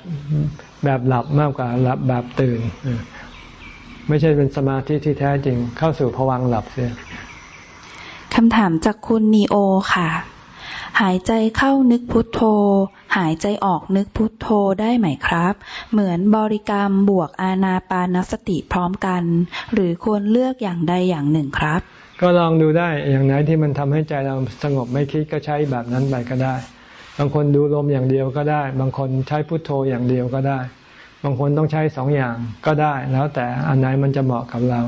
แบบหลับมากกว่าหลับแบบตื่น ไม่ใช่เป็นสมาธิที่แท้จริง เข้าสู่ภวังหลับเสียคำถามจากคุณนีโอค่ะ หายใจเข้านึกพุทโธ หายใจออกนึกพุทโธได้ไหมครับ เหมือนบริกรรมบวกอาณาปานสติพร้อมกัน หรือควรเลือกอย่างใดอย่างหนึ่งครับ ก็ลองดูได้อย่างไหนที่มันทำให้ใจเราสงบไม่คิดก็ใช้แบบนั้นไปก็ได้ บางคนดูลมอย่างเดียวก็ได้ บางคนใช้พุทโธอย่างเดียวก็ได้ บางคนต้องใช้สองอย่างก็ได้ แล้วแต่อันไหนมันจะเหมาะกับเรา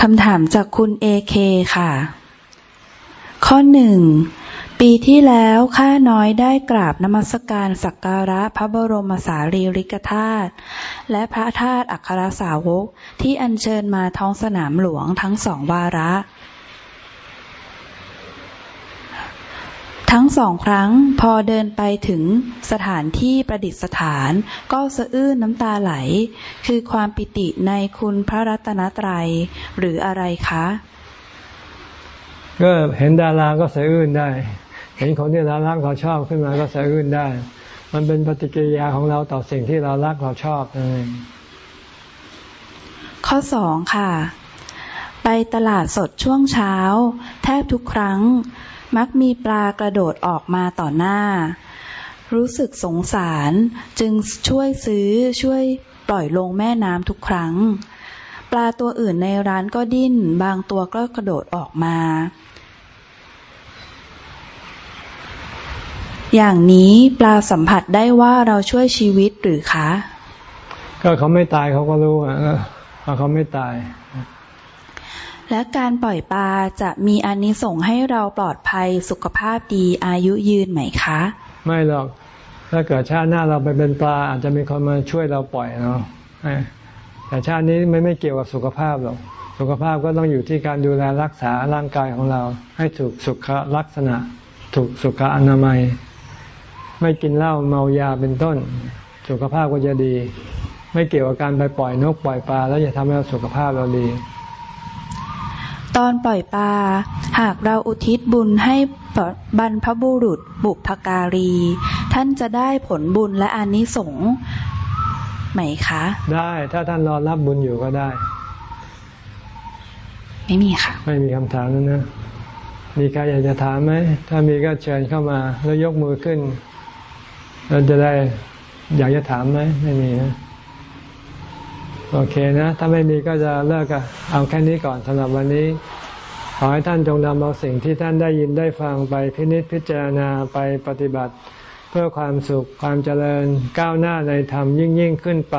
คำถามจากคุณเอเคค่ะ ข้อหนึ่งปีที่แล้วข้าน้อยได้กราบนมัสการสักการะพระบรมสารีริกธาตุและพระธาตุอัครสาวกที่อัญเชิญมาท้องสนามหลวงทั้งสองวาระ ทั้งสองครั้งพอเดินไปถึงสถานที่ประดิษฐาน ก็สะอื้นน้ำตาไหล คือความปิติในคุณพระรัตนตรัยหรืออะไรคะ ก็เห็นดาราก็สะอื้นได้ เห็นคนที่เรารักเราชอบขึ้นมาก็สะอื้นได้ มันเป็นปฏิกิริยาของเราต่อสิ่งที่เรารักเราชอบนั่นเองข้อสองค่ะ ไปตลาดสดช่วงเช้า แทบทุกครั้ง มักมีปลากระโดดออกมาต่อหน้า รู้สึกสงสารจึงช่วยซื้อช่วยปล่อยลงแม่น้ำทุกครั้ง ปลาตัวอื่นในร้านก็ดิ้น บางตัวก็กระโดดออกมา อย่างนี้ปลาสัมผัสได้ว่าเราช่วยชีวิตหรือคะ ก็เขาไม่ตายเขาก็รู้ว่าเขาไม่ตาย และการปล่อยปลาจะมีอานิสงส์ให้เราปลอดภัยสุขภาพดีอายุยืนไหมคะ ไม่หรอกถ้าเกิดชาติหน้าเราไปเป็นปลา อาจจะมีคนมาช่วยเราปล่อยเนาะแต่ชาตินี้ไม่ไม่เกี่ยวกับสุขภาพหรอกสุขภาพก็ต้องอยู่ที่การดูแลรักษาร่างกายของเรา ให้ถูกสุขลักษณะ ถูกสุขอนามัย ไม่กินเหล้าเมายาเป็นต้น สุขภาพก็จะดี ไม่เกี่ยวกับการไปปล่อยนกปล่อยปลาแล้วจะทำให้สุขภาพเราดี ตอนปล่อยปลา หากเราอุทิศบุญให้บรรพบุรุษบุพการี ท่านจะได้ผลบุญและอานิสงส์ไหมคะ ได้ถ้าท่านรอรับบุญอยู่ก็ได้ ไม่มีค่ะ ไม่มีคำถามแล้วนะ มีใครอยากจะถามไหม ถ้ามีก็เชิญเข้ามา แล้วยกมือขึ้นเราจะได้อยากจะถามไหมไม่มีนะ โอเคนะ ถ้าไม่มีก็จะเลิกอะเอาแค่นี้ก่อนสำหรับวันนี้ ขอให้ท่านจงนำเอาสิ่งที่ท่านได้ยินได้ฟังไปพินิจพิจารณาไปปฏิบัติ เพื่อความสุขความเจริญก้าวหน้าในธรรมยิ่งยิ่งขึ้นไป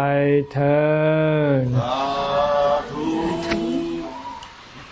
เธอ